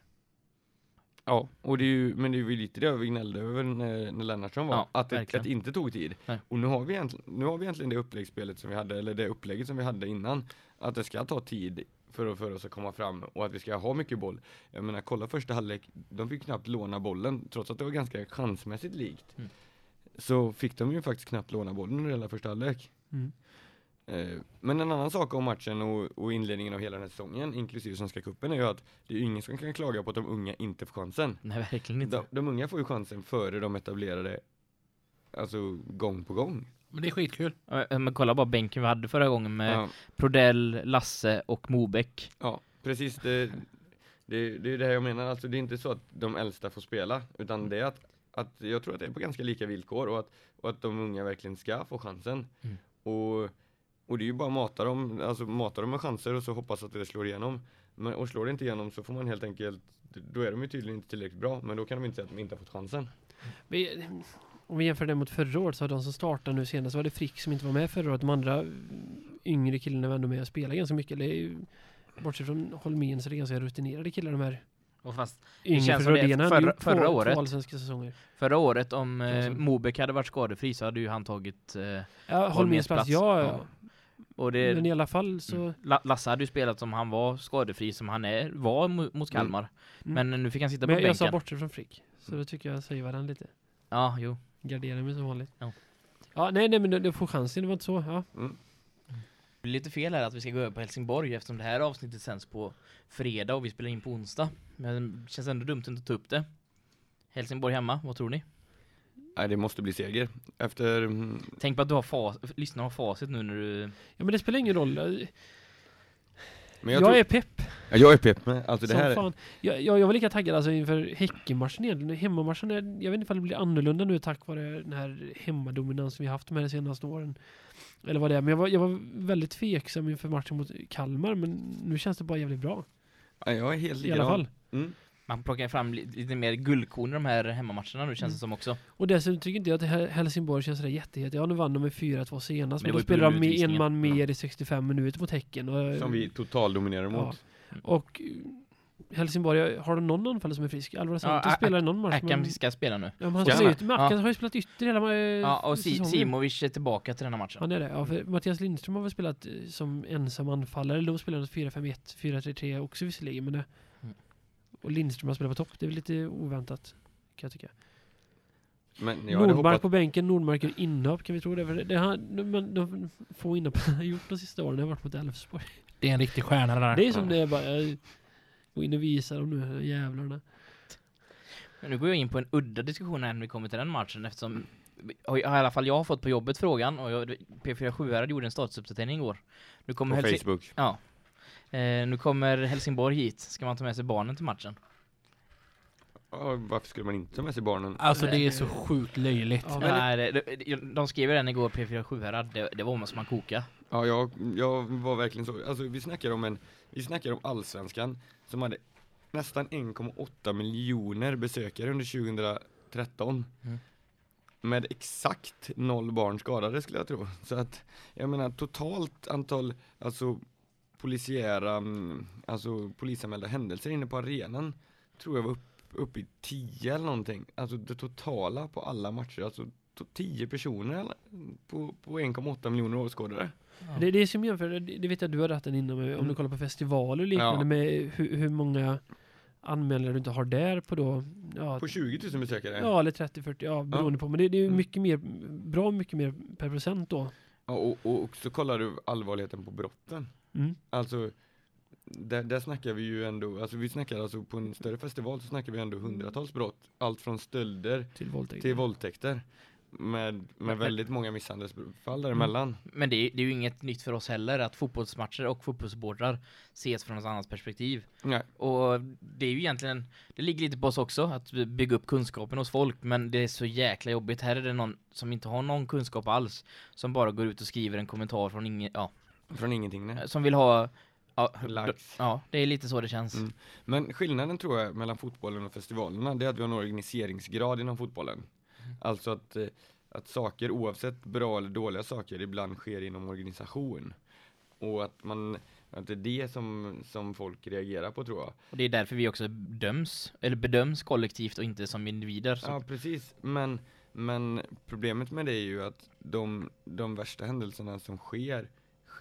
Ja, och det är ju, men det är ju lite det vi gnällde över när, när Lennartsson var, Ja, att, det, att det inte tog tid. Nej. Och nu har, vi nu har vi egentligen det uppläggsspelet som vi hade, eller det upplägget som vi hade innan, att det ska ta tid för, att- för oss att komma fram och att vi ska ha mycket boll. Jag menar, kolla första halvlek, de fick knappt låna bollen, trots att det var ganska chansmässigt likt. Mm. Så fick de ju faktiskt knappt låna bollen under hela första halvlek. Mm. Eh, Men en annan sak om matchen och, och inledningen av hela den här säsongen, inklusive Svenska cupen, är ju att det är ingen som kan klaga på att de unga inte får chansen. Nej, verkligen inte. De, de unga får ju chansen före de etablerade, alltså gång på gång. Men det är skitkul. Men kolla bara bänken vi hade förra gången med Ja, Prodell, Lasse och Mobeck. ja precis. Det, det, det är det här jag menar, alltså det är inte så att de äldsta får spela, utan det är att, att jag tror att det är på ganska lika villkor och att, och att de unga verkligen ska få chansen. Mm. Och, och det är ju bara att mata dem, alltså mata dem med chanser och så hoppas att det slår igenom. Men, och slår det inte igenom så får man helt enkelt, då är de ju tydligen inte tillräckligt bra, men då kan de inte säga att de inte har fått chansen. Vi, om vi jämför det mot förra året så har de som startade nu senast var det Frick som inte var med förra året. De andra yngre killarna var ändå med och spelade ganska mycket. Det är ju, bortsett från Holmén så är det ganska rutinerade killar de här Och fast yngre. känns för som det förra- förra två, året. förra året om eh. Mobeck hade varit skadefri så hade ju han tagit... Eh, Ja, Holméns plats, ja, ja. Och det, Men i alla fall så... mm. La- Lasse hade ju spelat som han var skadefri, som han är, var mo- mot Kalmar. Mm. Men nu fick han sitta Men på jag, jag sa bänken. bortsett från Frick. Så då tycker jag säger varandra lite. Ja, jo. Garderar mig som vanligt. Ja. Ja, nej, nej, men du, du får chansen. Det var inte så. Ja. Mm. Det blir lite fel här att vi ska gå över på Helsingborg eftersom det här avsnittet sänds på fredag och vi spelar in på onsdag. Men det känns ändå dumt att inte ta upp det. Helsingborg hemma, vad tror ni? Nej, det måste bli seger. Efter, mm, Tänk på att du har fas, lyssnar har facit nu när du... Ja men det spelar ingen roll. Men Jag, jag, tror, är pepp. ja, jag är pepp med. Alltså det som här är, fan. Jag, jag, jag var lika taggad alltså inför Häckenmatchen egentligen. Hemmamatchen, är, jag vet inte ifall det blir annorlunda nu tack vare den här hemmadominansen vi haft de här senaste åren. Eller vad det är. Men jag var, jag var väldigt tveksam inför matchen mot Kalmar. Men nu känns det bara jävligt bra. ja, jag är helt I alla likadan. fall. Mm. Man plockar fram li- lite mer guldkorn i de här hemmamatcherna nu känns Mm. det som också. Och dessutom tycker inte jag att Hel- Helsingborg känns sådär jättehet. Ja, nu vann de med 4-2 senast. Men Men, då spelar de med en man mer i 65 minuter mot Häcken. Och, Som vi totaldominerar Ja. mot. Och eh, Helsingborg, har de någon anfallare som är frisk? Alvaro Santos Ak- spelar någon match. Ackan men- ska spela nu. Ja, men han han? ytter, men Ackan Ja. har ju spelat ytter hela eh, Ja, och si säsongen. Simovic är tillbaka till den här matchen. Han är det. Ja, för Mattias Lindström har väl spelat eh, som ensam anfallare. De spelar något 4-5-1, 4-3-3 också visserligen. Men det, Mm. Och Lindström har spelat på topp. Det är väl lite oväntat. Kan jag tycka. Men jag Nordmark hoppat, på bänken, Nordmark gör inhopp. Kan vi tro det? För det, det har, de, de få inhopp han har gjort de sista åren har varit mot Elfsborg. Det är en riktig stjärna det där. Det är som det är bara. Jag går in och visar dem nu, jävlarna. Men nu går jag in på en udda diskussion här när vi kommer till den matchen eftersom har i alla fall jag har fått på jobbet frågan och jag, P47 hade gjorde en statusuppdatering igår. Nu kommer, på Helsi- Facebook. ja. Eh, nu kommer Helsingborg hit. Ska man ta med sig barnen till matchen? Ja, varför skulle man inte ta med sig barnen? Alltså det är så sjukt löjligt. Ja, Nej, det, de, de skrev den igår P47 här, det, det var som man koka. Ja, jag, jag var verkligen så. Alltså vi snackar om en, vi snackar om allsvenskan som hade nästan 1,8 miljoner besökare under 2013. Mm. Med exakt noll barn skadade skulle jag tro. Så att, jag menar totalt antal, alltså polisiära, alltså polisanmälda händelser inne på arenan tror jag var upp, upp i 10 eller någonting. Alltså det totala på alla matcher, alltså to- 10 personer på, på 1,8 miljoner åskådare. Det, det är som jämför, det, det vet jag du har innan med, om Mm. du kollar på festivaler och liknande Ja. med hur, hur många anmälare du inte har där på då, ja, På 20 000 besökare? ja eller 30-40, ja beroende på. Men det, det är ju Mm. mycket mer, bra mycket mer per procent då. Ja, och, och, och så kollar du allvarligheten på brotten. Mm. Alltså, där, där snackar vi ju ändå, alltså vi snackar alltså på en större festival så snackar vi ändå hundratals brott. Allt från stölder Till våldtäkt. till våldtäkter. Med, med väldigt många misshandelsfall däremellan. Men det är, det är ju inget nytt för oss heller att fotbollsmatcher och fotbollssupportrar ses från ett annat perspektiv. Nej, Och det är ju egentligen, det ligger lite på oss också att bygga upp kunskapen hos folk, men det är så jäkla jobbigt. Här är det någon som inte har någon kunskap alls, som bara går ut och skriver en kommentar från ingen, ja, från ingenting nej. som vill ha, ja, Likes. ja det är lite så det känns. Mm. Men skillnaden tror jag mellan fotbollen och festivalerna det är att vi har en organiseringsgrad inom fotbollen. Alltså att, eh, att saker oavsett bra eller dåliga saker ibland sker inom organisation. Och att man att det är det som, som folk reagerar på tror jag. Och det är därför vi också döms, eller bedöms kollektivt och inte som individer. Så. Ja precis, men, men problemet med det är ju att de, de värsta händelserna som sker,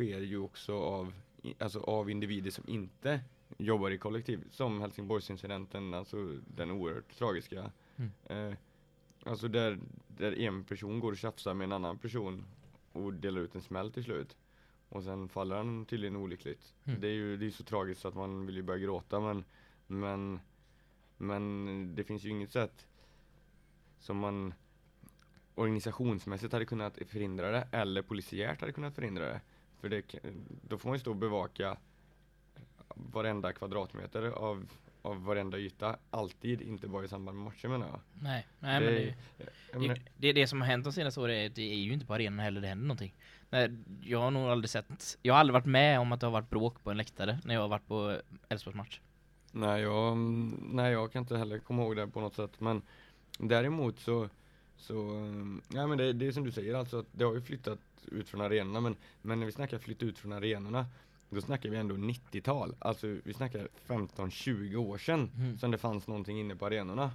sker ju också av, alltså av individer som inte jobbar i kollektiv. Som Helsingborgsincidenten, alltså den oerhört tragiska. Mm. Eh, alltså där, där en person går och tjafsar med en annan person och delar ut en smäll till slut. Och sen faller han tydligen olyckligt. Mm. Det är ju det är så tragiskt så att man vill ju börja gråta men, men, men det finns ju inget sätt som man organisationsmässigt hade kunnat förhindra det eller polisiärt hade kunnat förhindra det. För det, då får man ju stå och bevaka varenda kvadratmeter av, av varenda yta, alltid, inte bara i samband med matcher menar jag. Nej, nej men det, jag menar, det, det, det som har hänt de senaste åren är det är ju inte på arenan heller det händer någonting. Nej, jag har nog aldrig sett, jag har aldrig varit med om att det har varit bråk på en läktare när jag har varit på Elfsborgsmatch. Nej, jag, nej, jag kan inte heller komma ihåg det på något sätt. Men däremot så, så ja, men det, det är som du säger, alltså att det har ju flyttat ut från arenorna. Men, men när vi snackar flytta ut från arenorna, då snackar vi ändå 90-tal. Alltså vi snackar 15-20 år sedan Mm. som det fanns någonting inne på arenorna.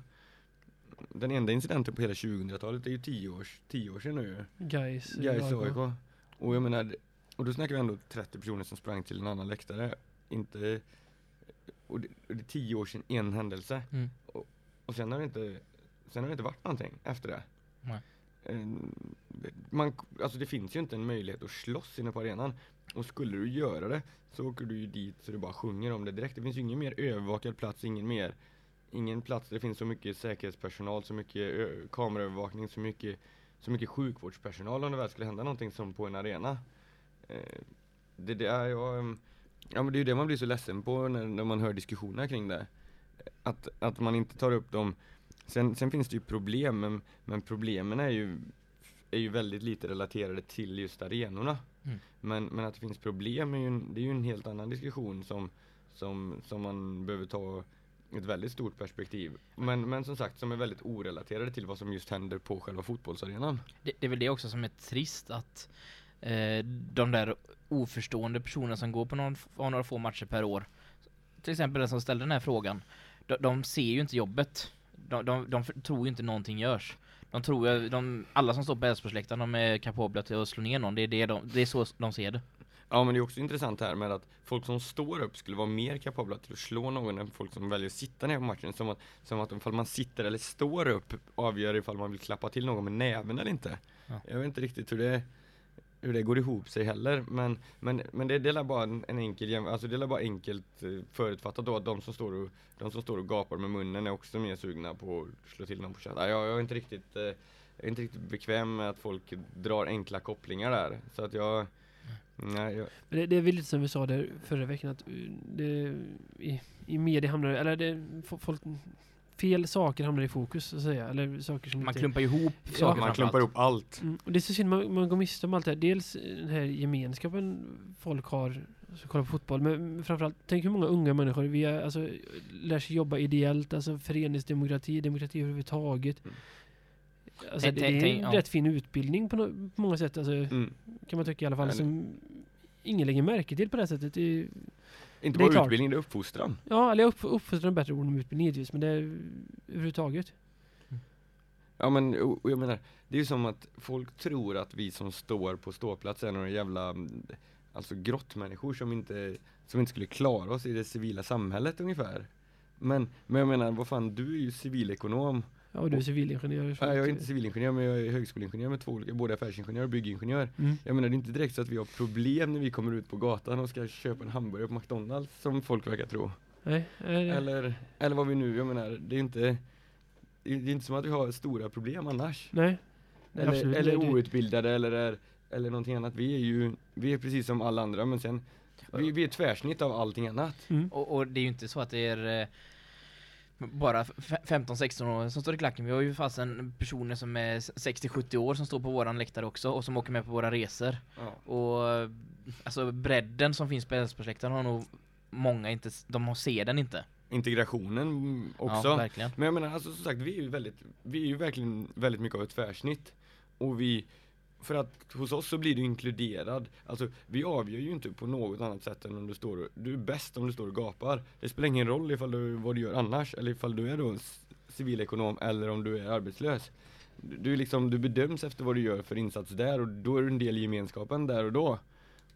Den enda incidenten på hela 2000-talet är ju 10 års, 10 år sedan nu. Gais AIK. AIK. Och jag menar, och då snackar vi ändå 30 personer som sprang till en annan läktare. Inte, och det, och det är 10 år sedan en händelse. Mm. Och, och sen har det inte, sen har det inte varit någonting efter det. Nej. man, alltså det finns ju inte en möjlighet att slåss inne på arenan. Och skulle du göra det så åker du ju dit så du bara sjunger om det direkt. Det finns ju ingen mer övervakad plats, ingen mer ingen plats där det finns så mycket säkerhetspersonal, så mycket kameraövervakning, så mycket, så mycket sjukvårdspersonal om det väl skulle hända någonting som på en arena. Eh, det, det är jag, mm, ja men det är ju det man blir så ledsen på när, när man hör diskussioner kring det. Att, att man inte tar upp dem. Sen, sen finns det ju problem, men, men problemen är ju, är ju väldigt lite relaterade till just arenorna. Mm. Men, men att det finns problem är ju, det är ju en helt annan diskussion som, som, som man behöver ta ett väldigt stort perspektiv. Men, men som sagt som är väldigt orelaterade till vad som just händer på själva fotbollsarenan. Det, det är väl det också som är trist att eh, de där oförstående personerna som går på någon, några få matcher per år, till exempel den som ställde den här frågan, de, de ser ju inte jobbet. De, de, de tror ju inte någonting görs. De tror ju, de, alla som står på Älvsborgsläktaren, de är kapabla till att slå ner någon. Det är, det de, det är så de ser det. Ja men det är också intressant här med att folk som står upp skulle vara mer kapabla till att slå någon än folk som väljer att sitta ner på matchen. Som att, som att ifall man sitter eller står upp avgör ifall man vill klappa till någon med näven eller inte. Ja. Jag vet inte riktigt hur det, hur det går ihop sig heller. Men, men, men det, det är bara en, en enkel alltså det är bara enkelt eh, förutfattat då att de som, står och, de som står och gapar med munnen är också mer sugna på att slå till någon på käften. Jag, jag är inte riktigt eh, jag är inte riktigt bekväm med att folk drar enkla kopplingar där. Så att jag, nej, jag, Men det, det är väl lite som vi sa där förra veckan att eh, det, i, i media hamnar eller det, folk, fel saker hamnar i fokus så att säga. Eller saker som Man inte... klumpar ihop Ja. saker man framför klumpar ihop allt. Mm, och det är så synd, man, man går miste om allt det här. Dels den här gemenskapen folk har som kollar på fotboll, men framförallt, tänk hur många unga människor vi är, alltså, lär sig jobba ideellt, alltså föreningsdemokrati, demokrati överhuvudtaget. Mm. Alltså, det, är en ja. rätt fin utbildning på, no på många sätt, alltså, Mm. kan man tycka i alla fall, som ingen lägger märke till på det här sättet. Det är, Inte Det bara klart. utbildning, det är uppfostran. ja, eller upp, uppfostran är bättre ord än utbildning givetvis, men det är överhuvudtaget. Ja men och, och jag menar, det är ju som att folk tror att vi som står på ståplats är några jävla mm, Alltså grottmänniskor som inte, som inte skulle klara oss i det civila samhället ungefär. Men, men jag menar, vad fan, du är ju civilekonom. Ja, och du är civilingenjör. Nej, jag är inte civilingenjör men jag är högskoleingenjör med två olika, både affärsingenjör och byggingenjör. Mm. Jag menar det är inte direkt så att vi har problem när vi kommer ut på gatan och ska köpa en hamburgare på McDonalds som folk verkar tro. Nej, nej, Eller, eller vad vi nu, jag menar, det är inte Det är inte som att vi har stora problem annars. nej. nej Eller, absolut. eller outbildade eller, är, eller någonting annat. Vi är ju, vi är precis som alla andra men sen vi, vi är ett tvärsnitt av allting annat. Mm. Och, och det är ju inte så att det är eh, bara f- 15-16 år som står i klacken. Vi har ju fasen personer som är 60-70 år som står på våran läktare också och som åker med på våra resor. Ja. Och alltså bredden som finns på Älvsborgsläktaren har nog många inte, de ser den inte. Integrationen också. Ja, verkligen. Men jag menar alltså som sagt, vi är ju väldigt, vi är ju verkligen väldigt mycket av ett tvärsnitt. Och vi, för att hos oss så blir du inkluderad. Alltså vi avgör ju inte på något annat sätt än om du står och, du är bäst om du står och gapar. Det spelar ingen roll ifall du, vad du gör annars, eller ifall du är då civilekonom eller om du är arbetslös. Du, du, liksom, du bedöms efter vad du gör för insats där och då är du en del i gemenskapen där och då.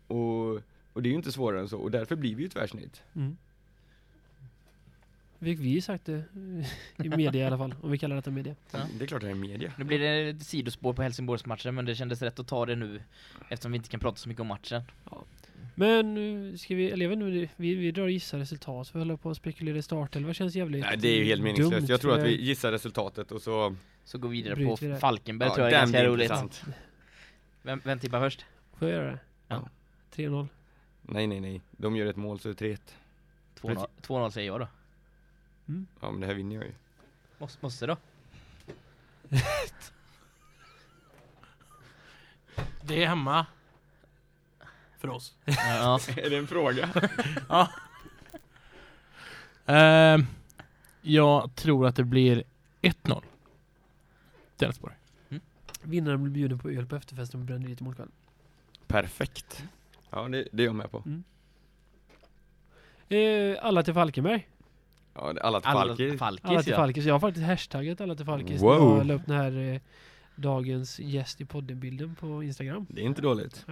Och, och det är ju inte svårare än så och därför blir vi ju tvärsnitt. Mm. Fick vi sagt det i media i alla fall, om vi kallar detta media. Ja. Det är klart det är media. Nu blir det ett sidospår på Helsingborgsmatchen men det kändes rätt att ta det nu eftersom vi inte kan prata så mycket om matchen. Men nu ska vi, eller inte, vi, vi drar och gissar resultat, så vi håller på att spekulera i startelva, känns jävligt Nej det är ju helt dumt, meningslöst. Jag tror att vi gissar resultatet och så Så går vi vidare på vi. Falkenberg Ja, tror jag är ganska roligt. intressant. Vem, vem tippar först? Får jag göra det? Ja. 3-0. Nej nej nej, de gör ett mål så är det 3-1 2-0 2-0 säger jag då. Ja men det här vinner jag ju Måste, måste då? Det är hemma. För oss. Ja. Är det en fråga? Ehm, jag tror att det blir 1-0. till Elfsborg. Vinnaren blir bjuden på öl på efterfesten på bränneriet i målkväll. Perfekt Ja det, det är jag med på Eh, alla till Falkenberg. Ja, alla till Alla Falkis Falkis Alla till ja. Falkis. Jag har faktiskt hashtaggat alla till Falkis. Wow. Jag la upp den här eh, dagens gäst i podden-bilden på Instagram. Det är inte dåligt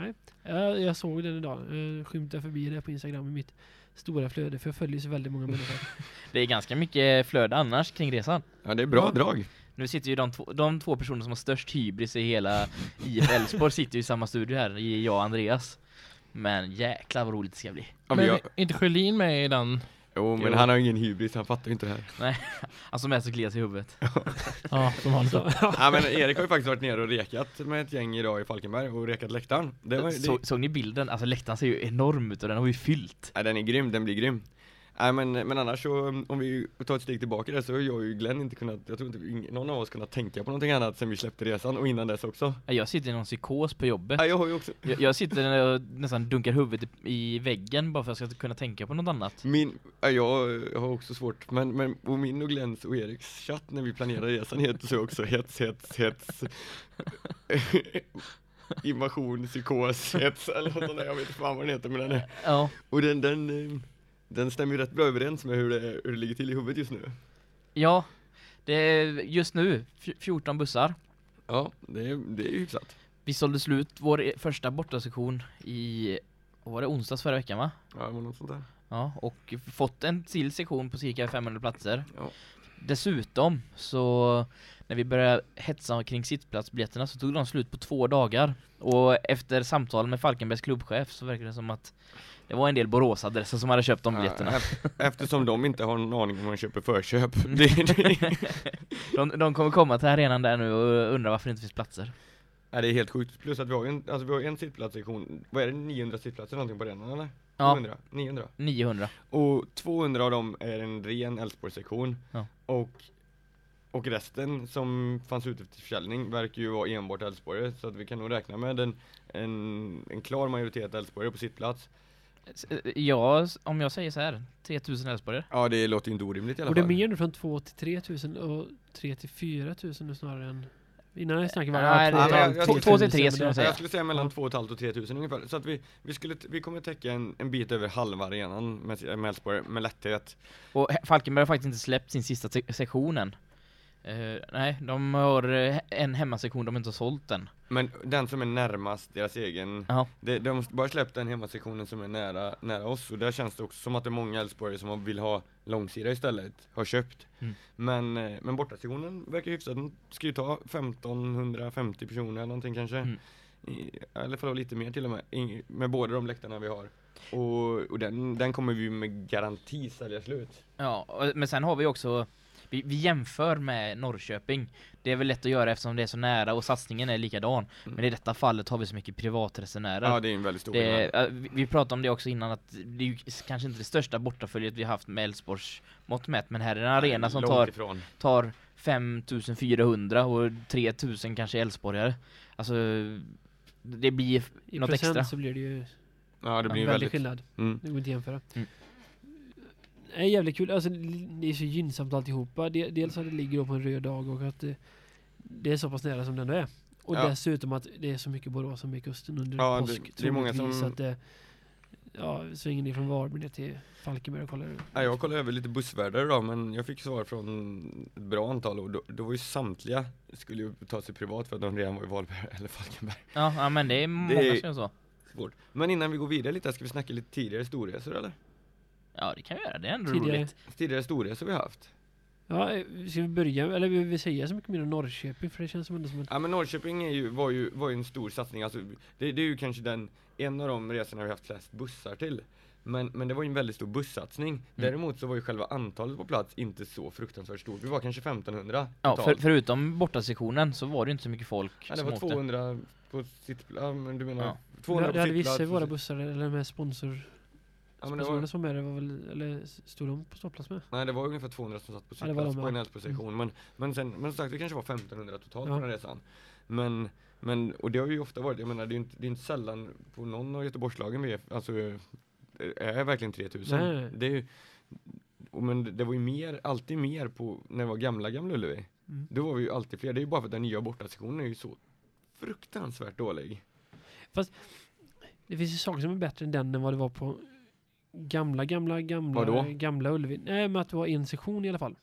Jag, jag såg den idag. Eh, skymtade förbi det på Instagram i mitt stora flöde. För jag följer så väldigt många människor. Det är ganska mycket flöde annars kring resan. Ja det är bra Ja. drag Nu sitter ju de två, de två personer som har störst hybris i hela IF Elfsborg sitter ju i samma studio här, i jag och Andreas. Men jäklar vad roligt det ska bli. Men Men jag, inte Sjölin med i den? Jo, men Jo. han har ju ingen hybris, han fattar ju inte det här. Han som är så sig i huvudet. Ja, som vanligt. Så, Ja men Erik har ju faktiskt varit nere och rekat med ett gäng idag i Falkenberg och rekat läktaren. Det var, Så, det, såg ni bilden? Alltså läktaren ser ju enorm ut och den har ju fyllt. ja, den är grym, den blir grym. Nej men, men annars så, om vi tar ett steg tillbaka där så har jag och Glenn inte kunnat, jag tror inte någon av oss kunnat tänka på någonting annat sen vi släppte resan och innan dess också. Ja, Jag sitter i någon psykos på jobbet. Ja, jag har ju också, Jag, jag sitter och nästan dunkar huvudet i, i väggen bara för att jag ska kunna tänka på något annat. min, ja, jag, jag har också svårt, men, men och min och Glenns och Eriks chatt när vi planerade resan heter så också hets, hets, hets Invasion, psykos, hets eller något sånt där, jag vet inte fan vad den heter men den är Ja, Och den, den, eh, den stämmer ju rätt bra överens med hur det, hur det ligger till i huvudet just nu. ja. Det är just nu fj- 14 bussar. Ja, det är, det är ju hyfsat. Vi sålde slut vår e- första bortasektion i, var det, onsdags förra veckan va? Ja, det var något sånt där. Ja, och fått en till sektion på cirka 500 platser. Ja. Dessutom så när vi började hetsa kring sittplatsbiljetterna så tog de slut på två dagar. Och efter samtal med Falkenbergs klubbchef så verkar det som att det var en del Boråsadresser som hade köpt de biljetterna. Eftersom de inte har någon aning om man köper förköp. Det, De, de kommer komma till arenan där nu och undra varför det inte finns platser. ja, det är helt sjukt. Plus att vi har en, alltså vi har en sittplatssektion, vad är det, 900 sittplatser någonting på arenan eller? Ja, 900? 900. 900. Och 200 av dem är en ren Älvsborgssektion. Ja. Och, och resten som fanns ute till försäljning verkar ju vara enbart Älvsborgare. Så att vi kan nog räkna med en, en, en klar majoritet Älvsborgare på sittplats. S- Ja, om jag säger så här, 3000 Älvsborgare. Ja det låter inte orimligt i alla och det är fall. mer nu från 2 till 3 tusen och 3 till 4 tusen nu snarare än Innan jag snackade var Nej, det det- två och ett jag- halvt, jag- tre två till tusen, tre men skulle det- jag säga. Jag skulle säga mellan Ja. 2 500 och 3 000 ungefär. Så att vi, vi, skulle, vi kommer täcka en, en bit över halva arenan med med Älvsborg med lätthet. Och Falkenberg har faktiskt inte släppt sin sista se- sektion Eh, nej, de har eh, en hemmasektion de inte har sålt än. Men den som är närmast deras egen, Ja. det, de har bara släppt den hemmasektionen som är nära, nära oss och där känns det också som att det är många Älvsborgare som vill ha långsida istället, har köpt. Mm. Men, eh, men bortasektionen verkar hyfsad, den ska ju ta 1550 personer eller någonting kanske. Mm. I, eller förlåt, lite mer till och med, I, med båda de läktarna vi har. Och, och den, den kommer vi med garanti sälja slut. Ja, men sen har vi också vi, vi jämför med Norrköping. Det är väl lätt att göra eftersom det är så nära och satsningen är likadan. Mm. Men i detta fallet har vi så mycket privatresenärer. Ja, det är en väldigt stor det, vi- vi pratade om det också innan att det är ju kanske inte det största bortaföljet vi har haft med Elfsborgs mått mätt men här är en arena som tar, ifrån. tar 5400 och 3000 kanske Älvsborgare. Alltså det blir I något extra. så blir det ju Ja, det blir väldigt... skillnad. Mm. Det går inte att jämföra. Mm. Det är jävligt kul. Alltså, det är så gynnsamt alltihopa. De- Dels att det ligger på en röd dag och att det, det är så pass nära som det ändå är. Och Ja. dessutom att det är så mycket Borås som är kusten under Ja, det- påsk. det är många som- Så att det, ja, svänger ner från Varberg ner till Falkenberg och kollar. Ja, jag kollade över lite bussvärdar idag men jag fick svar från ett bra antal och då, då var ju samtliga skulle ju ta sig privat för att de redan var i Valberg eller Falkenberg. Ja, ja men det är många är- som gör så. Svårt. Men innan vi går vidare lite, ska vi snacka lite tidigare storresor eller? Ja det kan vi göra, det är ändå Tidigare. roligt. Tidigare storresor vi har haft. Ja, ska vi börja, eller vill vi säga så mycket mer om Norrköping? För det känns som ändå som att Ja men Norrköping är ju, var, ju, var ju en stor satsning, alltså det, det är ju kanske den, en av de resorna vi haft flest bussar till. Men, men det var ju en väldigt stor bussatsning. Däremot så var ju själva antalet på plats inte så fruktansvärt stort. Vi var kanske 1500 Ja, för, förutom bortasektionen så var det inte så mycket folk Ja, det var åkte. 200 på sitt, ja men du menar Ja. 200 det, på det hade vissa i våra bussar, eller med sponsor. Ja, men var, som var med, det var väl, eller stod de på ståplats med? nej det var ungefär 200 som satt på Ja, sittplats de, på en ja. Älvsborgssektion men, men sen, men som sagt det kanske var 1500 totalt Ja. på den resan Men, men, och det har ju ofta varit, jag menar det är inte, det är inte sällan på någon av Göteborgslagen vi är, alltså är verkligen 3000 Nej, nej. Det är ju, och men det- var ju mer, alltid mer på, när det var gamla Gamla Ullevi Mm. Då var vi ju alltid fler, det är ju bara för att den nya bortasektionen är ju så fruktansvärt dålig Det finns ju saker som är bättre än den än vad det var på gamla, gamla, gamla, Vadå? gamla Ullevi. Nej, men att du har en sektion i alla fall.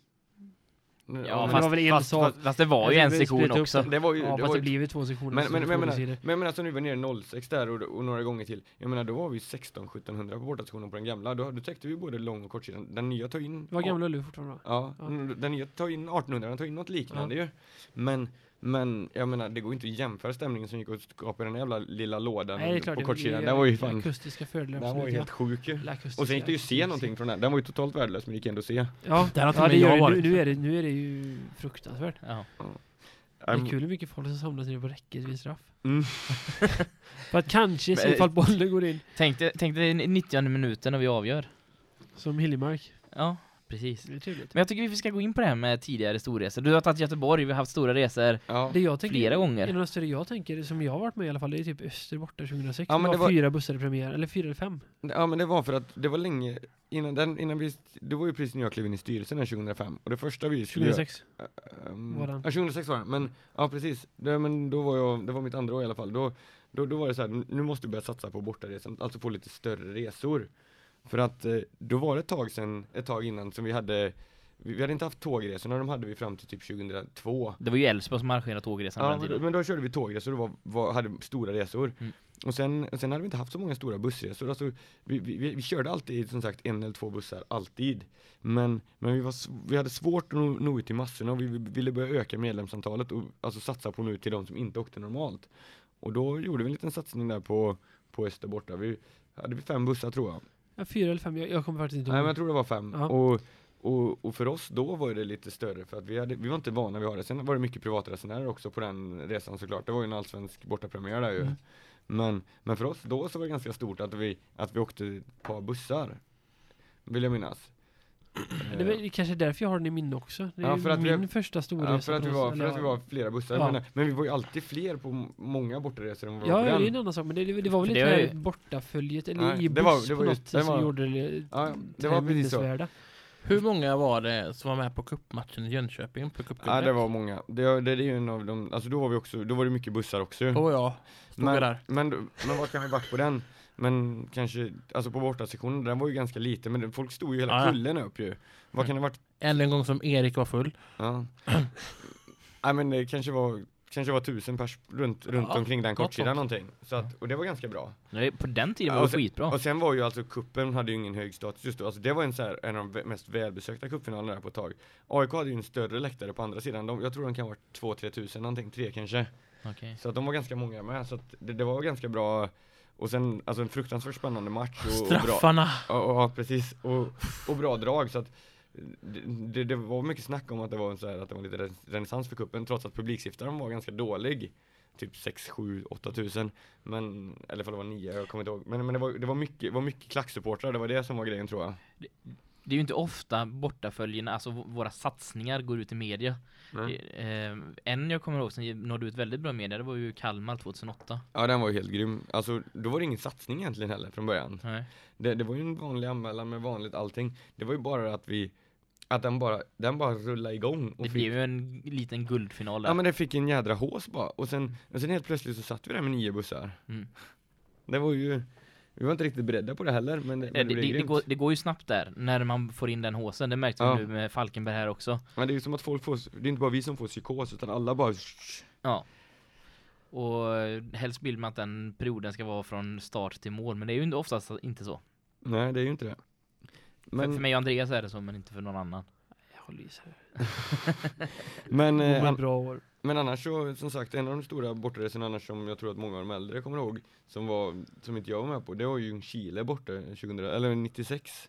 Ja, men det fast, var väl en fast, fast, fast det var ju Jag en sektion också. det. Det var ju, Ja, det fast var det blir ju två sektioner. men, men, men, tvåsidor. men jag menar, alltså nu var nere 06 där och, och några gånger till. Jag menar, då var vi 16-1700 på bortastationen på den gamla. Då, då täckte vi både lång och kortsidan. Den nya tar in... Vad gamla är du fortfarande då? Ja, Ja. den nya tar in 1800, den tar in något liknande ju. Men, men jag menar, det går inte att jämföra stämningen som gick och skapade den där jävla lilla lådan Nej, det är klart. på kortsidan. det- Den var ju fan, Akustiska fördelar. den var ju helt sjuk Och sen gick det ju att se någonting från den. Den var ju totalt värdelös men det gick ändå att se. Ja, Där har ja det gör jag det. varit. Nu, nu, är det, nu är det ju fruktansvärt. Ja. Det är Um, kul hur mycket folk som samlas nere på räcket vid straff. Mm. För att kanske se Men- ifall bollen går in. Tänk dig, tänk dig 90 minuten när vi avgör. Som Hiljemark. Ja, precis. Det är trevligt. Men jag tycker vi ska gå in på det här med tidigare storresor. Du har tagit Göteborg, vi har haft stora resor. Ja. Det jag tänker, Flera gånger. En av de större jag tänker, som jag har varit med i alla fall, det är typ Öster borta 2006. Ja, det, var det var- fyra bussar i premiär, eller fyra eller fem. ja men det var för att det var länge innan, den, innan vi, det var ju precis när jag klev in i styrelsen den 2005 och det första vi skulle göra 2006. Um, Var den? Ja, 2006 var det, men ja precis. Det, men då var jag, det var mitt andra år i alla fall. Då, då, då var det så här, nu måste vi börja satsa på bortaresan, alltså på lite större resor. För att eh, då var det ett tag sedan, ett tag innan som vi hade, vi, hade inte haft tågresorna, de hade vi fram till typ 2002. Det var ju Elfsborg som arrangerade tågresan på Ja, men, då körde vi tågresor och var, var, hade stora resor. Mm. Och sen, sen hade vi inte haft så många stora bussresor. Alltså, vi, vi, vi, körde alltid som sagt en eller två bussar, alltid. Men, men vi, var, vi hade svårt att nå, nå ut till massorna och vi vi ville börja öka medlemsantalet och alltså satsa på nu till de som inte åkte normalt. Och då gjorde vi en liten satsning där på, på Öster borta. Vi hade vi fem bussar tror jag. Ja, fyra eller fem, jag, jag kommer faktiskt inte Nej men ihåg. jag tror det var fem. Ja. Och, och, och för oss då var det lite större för att vi, hade, vi var inte vana vid att ha det. Sen var det mycket privatresenärer också på den resan såklart. Det var ju en allsvensk bortapremiär där ju. Mm. Men, men för oss då så var det ganska stort att vi, att vi åkte ett par bussar. Vill jag minnas. Det är kanske därför jag har den i minne också. Det är Ja, för att vi- min första storresa. Ja, för att vi var, för att vi ja. var flera bussar. Ja. Men, men vi var ju alltid fler på många bortaresor än vad vi Ja, var på det är en annan sak, men det, det, det var väl inte det var här ju- bortaföljet, eller Nej, i det buss var- det på var något just- sätt det som var- gjorde det, Ja, det var precis så. Hur många var det som var med på cupmatchen i Jönköping på Ja, det var många. Det, det, det är en av de, alltså då var vi också, då var det mycket bussar också. ju. Åh ja, stod jag Men, där. men, men vad kan vi varit på den? Men kanske, alltså på bortasektionen, den var ju ganska liten, men folk stod ju hela kullen upp ju. Vad kan det varit? Än en gång som Erik var full. Ja. Nej men det kanske var, kanske var tusen pers runt, runt Ja, omkring den kortsidan någonting. Så att, och det var ganska bra. Nej, På den tiden var det skitbra. Och sen var ju alltså kuppen hade ju ingen hög status just då. Alltså det var en, så här, en av de mest välbesökta cupfinalerna där på ett tag. AIK hade ju en större läktare på andra sidan. De, jag tror de kan ha varit 2-3 tusen någonting, tre kanske. Okej. Så att de var ganska många med. Så att det, det var ganska bra. Och sen, alltså en fruktansvärt spännande match och, och bra. Straffarna. Ja, precis. Och, och bra drag. Så att det, det, var mycket snack om att det var en så här, att det var lite ren- renässans för kuppen trots att publiksiffran var ganska dålig. Typ 6, 7, 8 tusen. Men, eller för det var 9, jag kommer inte ihåg. Men, men det var, det var mycket, var mycket klacksupportrar, det var det som var grejen tror jag. Det är ju inte ofta bortaföljerna, alltså våra satsningar går ut i media. Nej. Eh, en jag kommer ihåg som nådde ut väldigt bra media, det var ju Kalmar 2008. Ja den var ju helt grym. Alltså då var det ingen satsning egentligen heller från början. Nej. Det, det var ju en vanlig anmälan med vanligt allting. Det var ju bara att vi, att den bara, den bara rullade igång. Och Det blev ju en liten guldfinal där. ja men det fick en jädra hås bara. Och sen, och sen helt plötsligt så satt vi där med nio bussar. Mm. Det var ju, vi var inte riktigt beredda på det heller men det, men det, det, det, går, det går ju snabbt där, när man får in den håsen. Det märkte vi Ja. nu med Falkenberg här också. Men det är ju som att folk får, det är inte bara vi som får psykos utan alla bara Ja. Och eh, helst vill man att den perioden ska vara från start till mål, men det är ju oftast inte så. Nej det är ju inte det. För, Men, för mig och Andreas är det så, men inte för någon annan. Jag håller i sig. men, eh, bra år. Men annars så, som sagt, en av de stora bortaresorna annars som jag tror att många av de äldre kommer ihåg, som var, som inte jag var med på, det var ju Chile borta 2000, eller 96.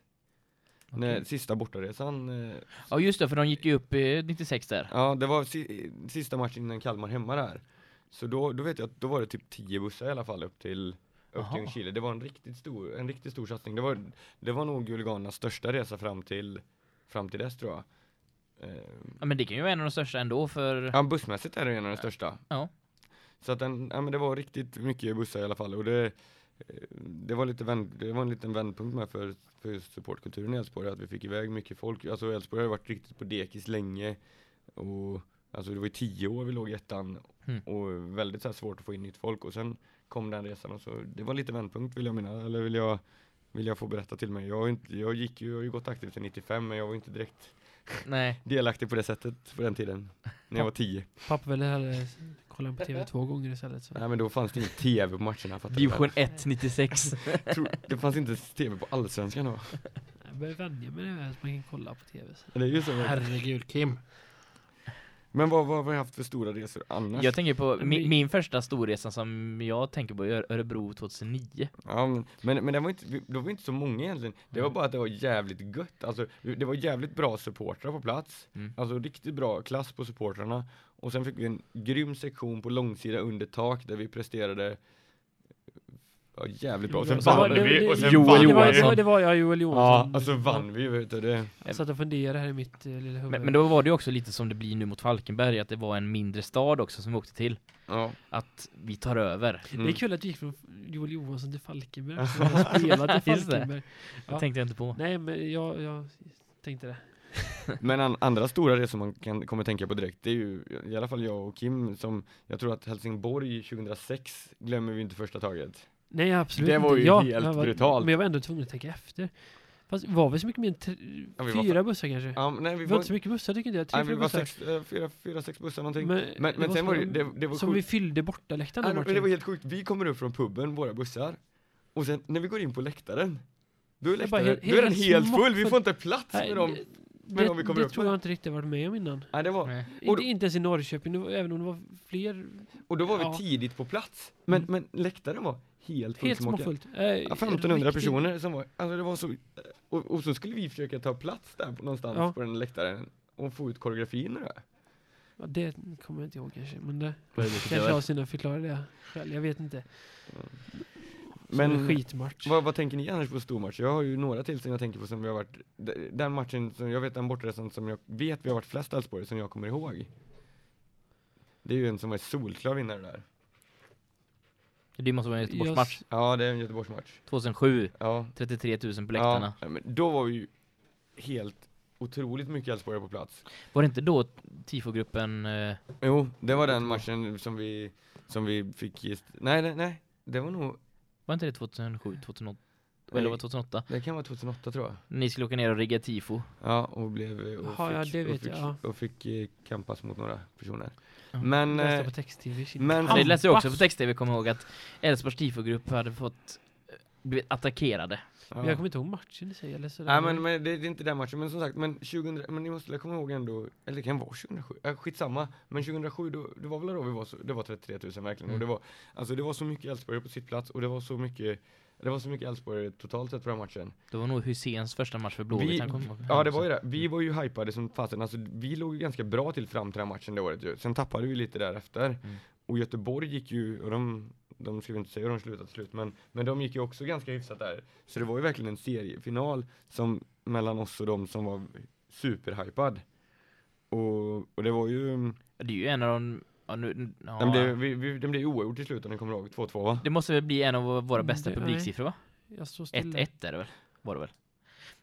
När, sista bortaresan. eh, Ja just det, för de gick ju upp i 96 där. Ja, det var si, sista matchen innan Kalmar hemma där. Så då, då vet jag att då var det typ 10 bussar i alla fall upp till upp till. Chile. Det var en riktigt stor, en riktigt stor satsning. Det var, det var nog Guliganernas största resa fram till, fram till dess tror jag. Ja men det kan ju vara en av de största ändå för... Ja, bussmässigt är det en av de största. Ja. Så att den, ja men det var riktigt mycket bussar i alla fall och det, eh, det var lite vänd, det var en liten vändpunkt med för, för just supportkulturen i Elfsborg att vi fick iväg mycket folk. Alltså Elfsborg har varit riktigt på dekis länge och alltså det var ju tio år vi låg i ettan Mm. och väldigt så svårt att få in nytt folk och sen kom den resan och så det var lite vändpunkt vill jag minna eller vill jag vill jag få berätta till mig. Jag inte, jag gick ju, jag har ju gått aktivt till 95 men jag var inte direkt Nej. delaktig på det sättet på den tiden. När jag var tio. Pappa ville hellre kolla på TV två gånger istället. Så. Nej men då fanns det ingen tv på matcherna. Division 1 96. Tror- Det fanns inte tv på allsvenskan då. Jag börjar vänja mig med att man kan kolla på TV. Så. Det är ju så. Herregud Kim. Men vad, vad har vi haft för stora resor annars? Jag tänker på min, min första storresa som jag tänker på är Örebro 2009. Ja, men, men, men det var inte, då var vi inte så många egentligen. Det var Mm. bara att det var jävligt gött. Alltså, det var jävligt bra supportrar på plats. Mm. Alltså riktigt bra klass på supportrarna. Och sen fick vi en grym sektion på långsida under tak där vi presterade ja, jävligt bra. Och sen Så vann det- vi det- och sen Joel vann det, ja, det var jag Joel Ja, Johansson. alltså vann vi vet du det. Jag satt och funderade här i mitt eh, lilla huvud. Men, men då var det ju också lite som det blir nu mot Falkenberg, att det var en mindre stad också som vi åkte till. Ja. Att vi tar över. Det Mm. är kul att du gick från Joel Johansson till Falkenberg. Så Just det. Falkenberg. Det Ja. tänkte jag inte på. Nej, men jag, jag tänkte det. Men an, andra stora resor man kan, kommer tänka på direkt, det är ju i alla fall jag och Kim som, jag tror att Helsingborg 2006 glömmer vi inte första taget. Nej, absolut Det var inte. ju ja, helt jag var, brutalt. Men jag var ändå tvungen att tänka efter. Fast var vi så mycket mer än tre, Ja, vi var fyra bussar kanske? Ja, nej, vi vi var var, inte så mycket bussar tycker inte jag. Tre, nej, vi fyra var bussar. sex, eh, fyra, fyra, sex bussar någonting. Men, Men, men sen så- var det, det, det var Som vi sjukt. fyllde bortaläktaren Nej, den men det var helt sjukt, vi kommer upp från puben, våra bussar, och sen när vi går in på läktaren, då är, Det läktaren, helt- då är den helt full, vi får inte plats Nej, med dem. det, men om vi kommer det upp tror med- jag inte riktigt varit med om innan. Nej, det var, Nej. Och Inte, då- inte ens i Norrköping, det var, även om det var fler. och då var vi Ja. tidigt på plats, men, Mm. men läktaren var helt Helt fullsmockad. småfullt. Eh, Ja, 1500 riktigt- personer som var, alltså det var så, och, och så skulle vi försöka ta plats där på någonstans Ja. på den läktaren och få ut koreografin och det. Ja, det kommer jag inte ihåg kanske. Men det det kanske har sina förklaringar själv. Jag vet inte. Som Men- en skitmatch. Vad, vad tänker ni annars på stormatcher? Jag har ju några till som jag tänker på som vi har varit, den matchen som jag vet den bortaresan som jag vet vi har varit flest Elfsborg som jag kommer ihåg. Det är ju en som var solklar vinnare där. Det måste vara en Göteborgsmatch. Ja, det är en Göteborgsmatch. 2007, Ja. 33 000 på läktarna. Ja, men då var vi ju helt otroligt mycket Elfsborgare på plats. Var det inte då tifogruppen eh, Jo, det var den matchen som vi, som vi fick just, nej, nej, nej, det var nog, Var inte det 2007, 2008? Nej. Eller var det 2008? det kan vara 2008 tror jag. Ni skulle åka ner och rigga tifo. Ja, och blev, och Jaha, ja, fick, det och vet fick, jag, ja. och fick eh, kampas mot några personer. Ja. Men, Läste eh, på text-tv. men Ja, det läste jag också på text-tv, kommer ihåg att Elfsborgs tifogrupp hade fått eh, blivit attackerade. ja. Men jag kommer inte ihåg matchen i sig. Eller så Nej men, men det, det är inte den matchen, men som sagt, men 2000, men ni måste komma ihåg ändå, eller det kan vara 2007, äh, skitsamma, men 2007 då, det var väl då vi var så, det var 33 000 verkligen, och Mm. det var, alltså det var så mycket Elfsborg på sitt plats, och det var så mycket, det var så mycket Elfsborg totalt sett på den matchen. Det var nog Husseins första match för Vi, Blåvitt. han kom- ja det var ju det, vi var ju hypade som fasen, alltså vi låg ganska bra till fram till den matchen det året ju, sen tappade vi lite därefter. Mm. Och Göteborg gick ju, och de, de ska vi inte säga hur de slutade slut, men, men de gick ju också ganska hyfsat där. Så det var ju verkligen en seriefinal som, mellan oss och de som var superhypad. Och, och det var ju, Det är ju en av de... Ja, nu, ja, den, blev, vi, vi, den blev ju oavgjort till slut om ni kommer ihåg, 2-2 va? Det måste väl bli en av våra Mm, bästa det- publiksiffror va? Jag står stilla. 1-1 är det väl? Var det väl?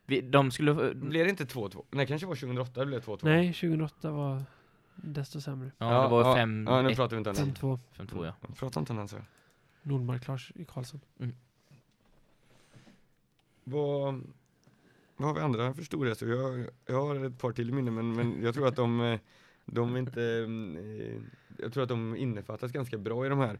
Vi, de skulle... Blev det inte 2-2? Nej, kanske var 2008 det blev 2-2. Nej, 2008 var desto sämre. Ja, det var ja, 5 Ja, nu pratar vi inte om den. 5-2. 5-2 ja. Prata inte om den så. Nordmark Lars Karlsson. Vad, vad har vi andra för storresor? Jag, jag har ett par till i minne men, men jag tror att de, de inte, eh, jag tror att de innefattas ganska bra i de här.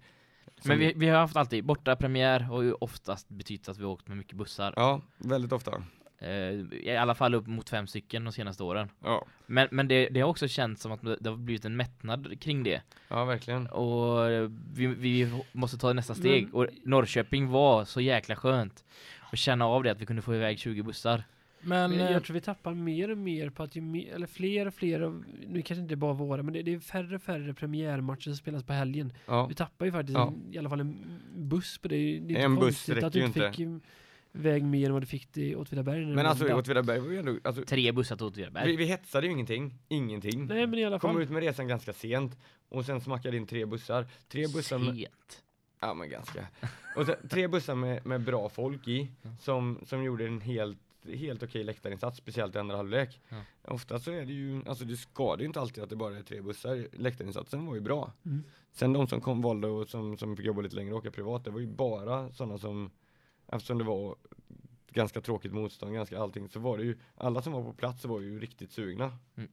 Som- Men vi, vi har haft alltid borta premiär och ju oftast betytt att vi åkt med mycket bussar. Ja, väldigt ofta. Eh, I alla fall upp mot fem stycken de senaste åren. Ja, Men, men det, det har också känts som att det har blivit en mättnad kring det. ja verkligen. Och eh, vi, vi måste ta nästa steg. Men- Och Norrköping var så jäkla skönt. att känna av det att vi kunde få iväg 20 bussar. Men Men eh, jag tror vi tappar mer och mer på att ju mer, eller fler och fler av, nu kanske inte bara våra, men det, det är färre och färre premiärmatcher som spelas på helgen. Ja, Vi tappar ju faktiskt Ja. en, i alla fall en buss på det. Det är inte En buss räcker att du ju inte fick ju iväg mer än vad du fick till Åtvidaberg. men du alltså var- Åtvidaberg var ju ändå, alltså, Tre bussar till Åtvidaberg. vi, vi hetsade ju ingenting, ingenting. Nej men i alla Kom fall. ut med resan ganska sent och sen smackade in tre bussar. Tre bussar med, Sent. Ja men ganska. Och sen, tre bussar med, med bra folk i som, som gjorde en helt, helt okej läktarinsats, speciellt i andra halvlek. Ja. Ofta så är det ju, alltså det skadar ju inte alltid att det bara är tre bussar. Läktarinsatsen var ju bra. Mm. Sen de som kom valde och som, som fick jobba lite längre och åka privat, det var ju bara sådana som, eftersom det var ganska tråkigt motstånd, ganska allting, så var det ju, alla som var på plats var ju riktigt sugna. Mm.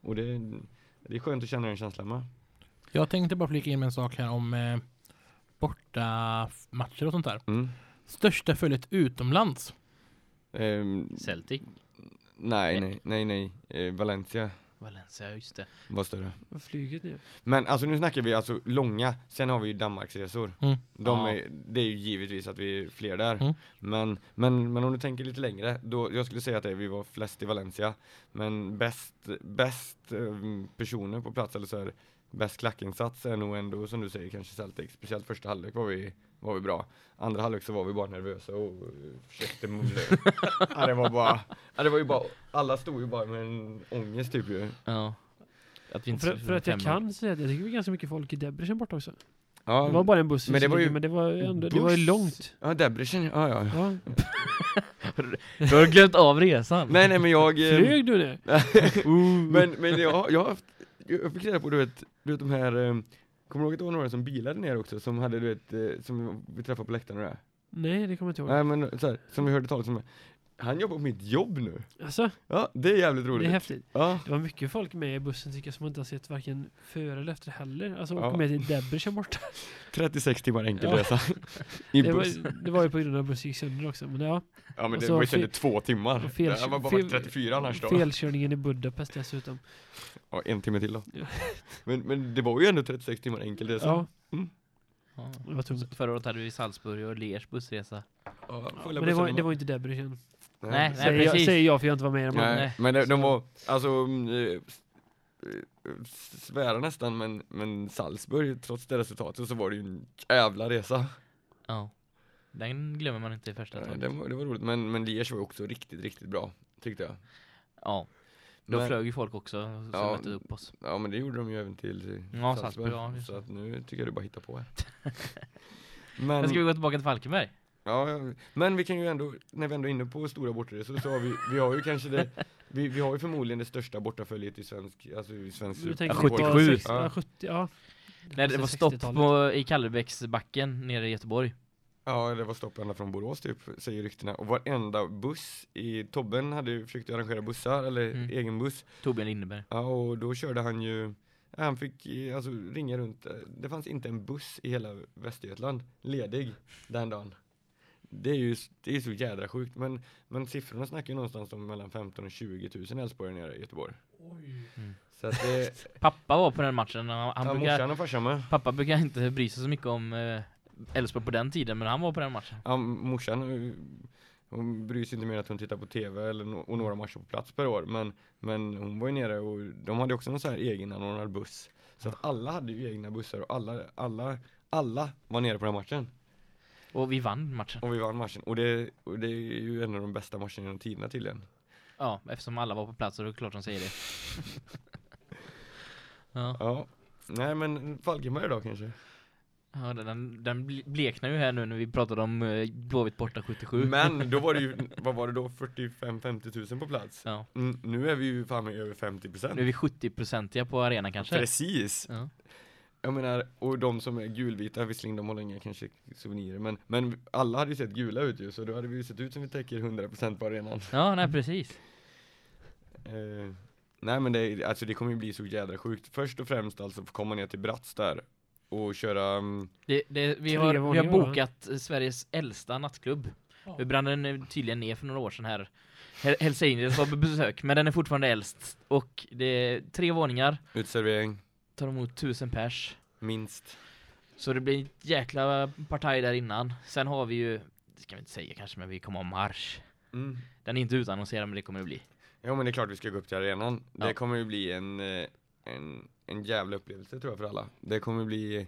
Och det, det är skönt att känna den känslan med. Jag tänkte bara flika in med en sak här om eh, borta matcher och sånt där. Mm. Största följet utomlands. Ehm, Celtic, nej, nej, nej, nej, eh, Valencia Valencia, just det. var större. Vad Flyget ner. Men alltså nu snackar vi alltså långa, sen har vi ju Danmarksresor. Mm. De Ja. är, det är ju givetvis att vi är fler där. Mm. Men, men, men om du tänker lite längre, då, jag skulle säga att det, är- vi var flest i Valencia. Men bäst, bäst eh, personer på plats, eller så här, bäst klackinsats är nog ändå som du säger kanske Celtic. Speciellt första halvlek var vi, var vi bra. Andra halvlek så var vi bara nervösa och eh, försökte mumla. ja, det var bara, ja, det var ju bara, alla stod ju bara med en ångest typ ju. Ja. Att inte För, för att jag kan säga att jag tycker vi är ganska mycket folk i Debrecen borta också. Ja, Det var bara en buss men det var ju- men det var ändå, det var ju långt. Ja, Debrecen, ja ja. Ja. Du har glömt av resan. Nej nej men jag... eh, Flög du ner? men, men jag, jag har haft, jag fick reda på du vet, du vet de här, eh, kommer du ihåg att det var några som bilade ner också, som hade du vet, eh, som vi träffade på läktaren och det? Nej, det kommer jag inte ihåg. Nej men så här, som vi hörde talas om, han jobbar på mitt jobb nu. Alltså, Ja, det är jävligt det roligt. är häftigt. Ja, Det var mycket folk med i bussen tycker jag som inte har sett varken före eller efter heller. Alltså Ja. åka med till Debrecen borta. 36 timmar enkel Ja. resa. I Det buss. var, det var ju på grund av att bussen gick sönder också. Men ja, Ja men det var ju fel- sönder två timmar. och fel- det var bara fel- 34 annars då. felkörningen i Budapest dessutom. Ja, en timme till då. Men, men det var ju ändå 36 timmar enkel resa. Ja, Ja. det var tungt. Förra året hade vi Salzburg och Liers bussresa. Ja, Men det var, det var inte Debrecen. Nej, nej. Säger jag, precis. säger jag för jag inte var med i. Nej, Nej. men de, de Så- var, alltså, mm, eh, eh, svära nästan, men, men Salzburg, trots det resultatet så var det ju en jävla resa. Ja. Den glömmer man inte i första Nej, taget. det, var, det var roligt, men, men Liège var också riktigt, riktigt bra, tyckte jag. Ja. Då Men- flög ju folk också som Ja. mötte upp oss. Ja men det gjorde de ju även till Ja, Salzburg, ja, det så att nu tycker jag du bara hittar på här. Men men, ska vi gå tillbaka till Falkenberg? ja, ja, men vi kan ju ändå, när vi ändå är inne på stora bortaresor så har vi, vi har ju kanske det, vi, vi har ju förmodligen det största bortaföljet i svensk, alltså i svensk Du tänker Ja, på 77. 60, ja. 70, ja. Nej, det var stopp på, i Kallebäcksbacken nere i Göteborg. Ja, det var stopp ända från Borås typ, säger ryktena. Och varenda buss i Tobben hade ju försökt arrangera bussar, eller Mm. egen buss. Torbjörn Lindeberg. Ja, och då körde han ju, han fick alltså ringa runt, det fanns inte en buss i hela Västergötland ledig den dagen. Det är ju det är så jädra sjukt, men, men siffrorna snackar ju någonstans om mellan 15 och 20 000 Älvsborgare nere i Göteborg. Mm. Så det, Pappa var på den matchen. Han, han ja, brukar, morsan och farsan med. pappa brukar inte bry sig så mycket om eh, Elfsborg på den tiden, men han var på den matchen. Ja, morsan, eh, hon bryr sig inte mer att hon tittar på tv eller no och några matcher på plats per år. Men, men hon var ju nere och de hade också någon sån här egen anordnad buss. Så att alla hade ju egna bussar och alla, alla, alla var nere på den matchen. Och vi vann matchen. Och vi vann matchen. Och det, och det är ju en av de bästa matcherna genom tiderna tydligen. Ja, eftersom alla var på plats så är det klart de säger det. ja, Ja. Nej men Falkenberg då kanske? Ja den, den ble- bleknar ju här nu när vi pratade om eh, Blåvitt borta 77. Men då var det ju, vad var det då, 45-50 tusen på plats? Ja. Mm, nu är vi ju fan med över 50 procent. Nu är vi 70-procentiga på arenan kanske. Precis! Ja. Jag menar, och de som är gulvita, visserligen de har inga kanske souvenirer, men, men alla hade ju sett gula ut ju, så då hade vi ju sett ut som vi täcker 100% på arenan. ja, nej precis. Eh, nej men det, alltså det kommer ju bli så jädra sjukt. Först och främst alltså få komma ner till Bratz där och köra, mm, Det, det, vi, har, vi har bokat Sveriges äldsta nattklubb. Vi brann den tydligen ner för några år sedan här. Hel- Hells Angels var på besök, men den är fortfarande äldst. Och det är tre våningar, utservering, tar emot tusen pers. minst. Så det blir ett jäkla partaj där innan. Sen har vi ju, det ska vi inte säga kanske, men vi kommer ha marsch. Mm. Den är inte utannonserad, men det kommer det bli. Ja men det är klart vi ska gå upp till arenan. Det Ja. kommer ju bli en, eh, en, en jävla upplevelse tror jag för alla. Det kommer bli,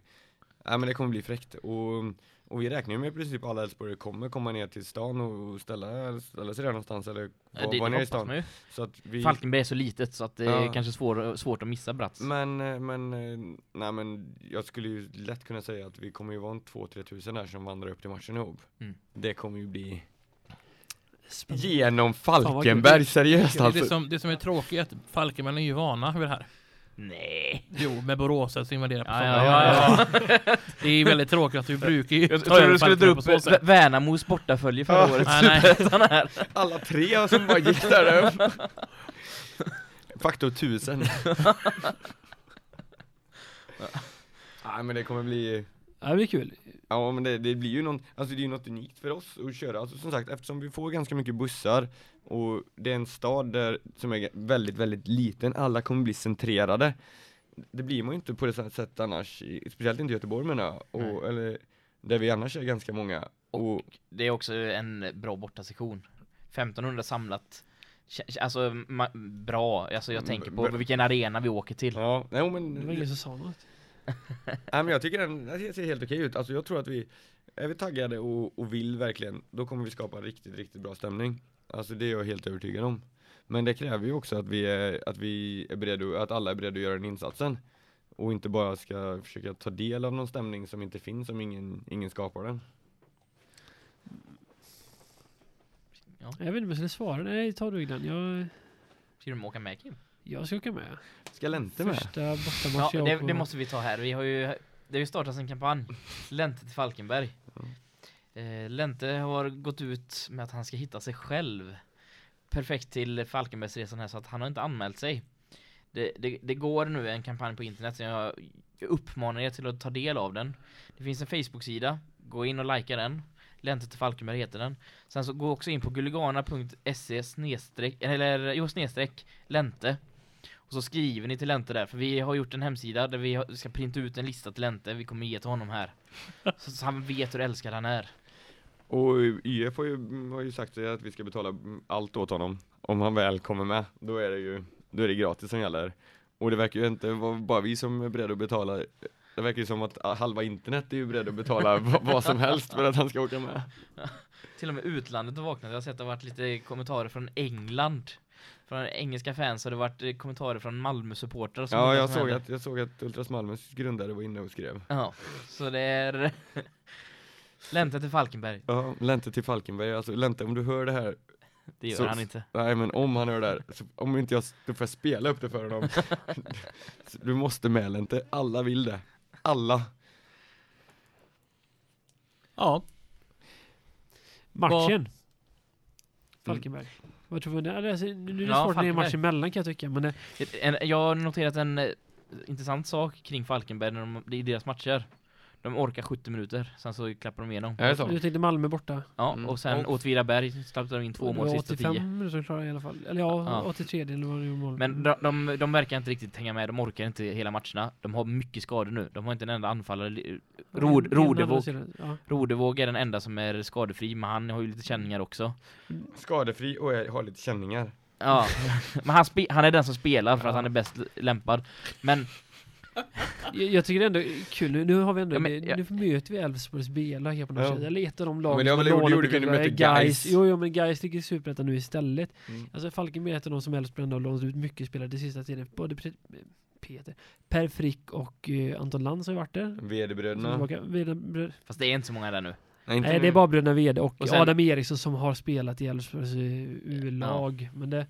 ja men det kommer bli fräckt. Och, och vi räknar ju med i princip alla Älvsborgare kommer komma ner till stan och ställa, ställa sig där någonstans eller Ja, vara det vara nere i hoppas stan. man ju. Så att vi, Falkenberg är så litet så att det är Ja. kanske svår, svårt att missa Bratz. Men, men, nej men jag skulle ju lätt kunna säga att vi kommer ju vara en 2-3 tusen där som vandrar upp till matchen ihop. Mm. Det kommer ju bli Spännande. genom Falkenberg, seriöst Det, alltså. som, det som är tråkigt är att Falkenberg är ju vana vid det här. Nej. Jo, med Boråset som invaderar på Ja, sommaren. ja, ja, ja. Det är väldigt tråkigt att vi brukar ju Jag över du skulle dra upp så Värnamos bortafölje förra Ja. året. Nej, nej. Alla tre som bara gick där. Faktor tusen. Nej men det kommer bli Ja, det blir kul. Ja men det, det blir ju någon, alltså det är ju något unikt för oss att köra, alltså som sagt eftersom vi får ganska mycket bussar och det är en stad där, som är väldigt, väldigt liten, alla kommer bli centrerade Det blir man ju inte på det sättet annars, speciellt inte i Göteborg menar jag, Nej. och, eller där vi annars är ganska många och, Det är också en bra bortasektion. 1500 samlat. Alltså bra, alltså jag Mm, tänker på vilken arena vi åker till. Ja, nej Det var men, ingen som sa något. nej men jag tycker den, den ser helt okej ut, alltså jag tror att vi Är vi taggade och, och vill verkligen, då kommer vi skapa riktigt, riktigt bra stämning Alltså det är jag helt övertygad om Men det kräver ju också att vi är, att vi är beredda, att alla är beredda att göra den insatsen Och inte bara ska försöka ta del av någon stämning som inte finns om ingen, ingen skapar den Jag vet inte om jag skulle svara. Nej, ta du Glenn. Jag, Ska du åka med Kim? Jag ska åka med. Ska Lente med? Första Ja, bortamatch jag det, det måste vi ta här. Vi har ju, det har ju startats en kampanj. Lente till Falkenberg. Eh, Lente har gått ut med att han ska hitta sig själv. Perfekt till Falkenbergsresan här så att han har inte anmält sig. Det, det, det går nu en kampanj på internet så jag, jag uppmanar er till att ta del av den. Det finns en Facebook-sida. Gå in och likea den. Lente till Falkenberg heter den. Sen så gå också in på guligana.se snedstreck, eller jo snedstreck Lente. Och så skriver ni till Lente där, för vi har gjort en hemsida där vi ska printa ut en lista till Lente vi kommer ge till honom här. Så, så han vet hur älskad han är. Och YF har ju, har ju sagt att vi ska betala allt åt honom Om han väl kommer med, då är det ju, då är det gratis som gäller Och det verkar ju inte vara bara vi som är beredda att betala Det verkar ju som att halva internet är ju beredda att betala vad, vad som helst för att han ska åka med Till och med utlandet har vaknat. Jag har sett att det har varit lite kommentarer från England. Från engelska fans har det varit eh, kommentarer från Malmö-supportrar Ja, jag såg att, jag såg att Ultras Malmös grundare var inne och skrev Ja, så det är Lente till Falkenberg. Ja, Lente till Falkenberg, alltså Lente om du hör det här Det gör Så- han inte. Nej men om han hör det här, så om inte jag, då får jag spela upp det för honom Du måste med Lente, alla vill det Alla Ja, Matchen. Falkenberg. Vad tror du? Alltså, nu är det Ja, svårt när det är match emellan kan jag tycka. Men det, En, jag har noterat en eh, intressant sak kring Falkenberg när de, i deras matcher. De orkar 70 minuter, sen så klappar de igenom. Så? du tänkte Malmö borta. Ja, Mm. och sen Åtvidaberg släppte de in två mål sista 85 tio. minuter klara i alla fall. Eller ja, Ja. 83 eller vad det var mål. Men de, de, de verkar inte riktigt hänga med, de orkar inte hela matcherna. De har mycket skador nu, de har inte en enda anfallare. Rod, Rodevåg, Ja. Rodevåg är den enda som är skadefri, men han har ju lite känningar också. Skadefri och jag har lite känningar Ja, men han, spe, han är den som spelar för att han är bäst lämpad. Men Jag, jag tycker det ändå är kul. Nu, nu har vi ändå, Ja, men nu, jag- nu möter vi Elfsborgs B-lag här på något Ja. sätt. Eller ett av de men lagen det har som väl gjort- lånat gjorde vi mötte Gais. Jo, jo, men Gais ligger i Superettan nu istället. Mm. Alltså Falkenberg är ett av de som Elfsborg ändå har lånat ut mycket spelare det sista tiden. Både Peter, Per Frick och eh, Anton Lantz har ju varit där. VD-bröderna fast det är inte så många där nu. Nej, det nu. är bara bröderna Wede och, Och sen- Adam Eriksson som har spelat i Elfsborgs eh, U-lag. Men det,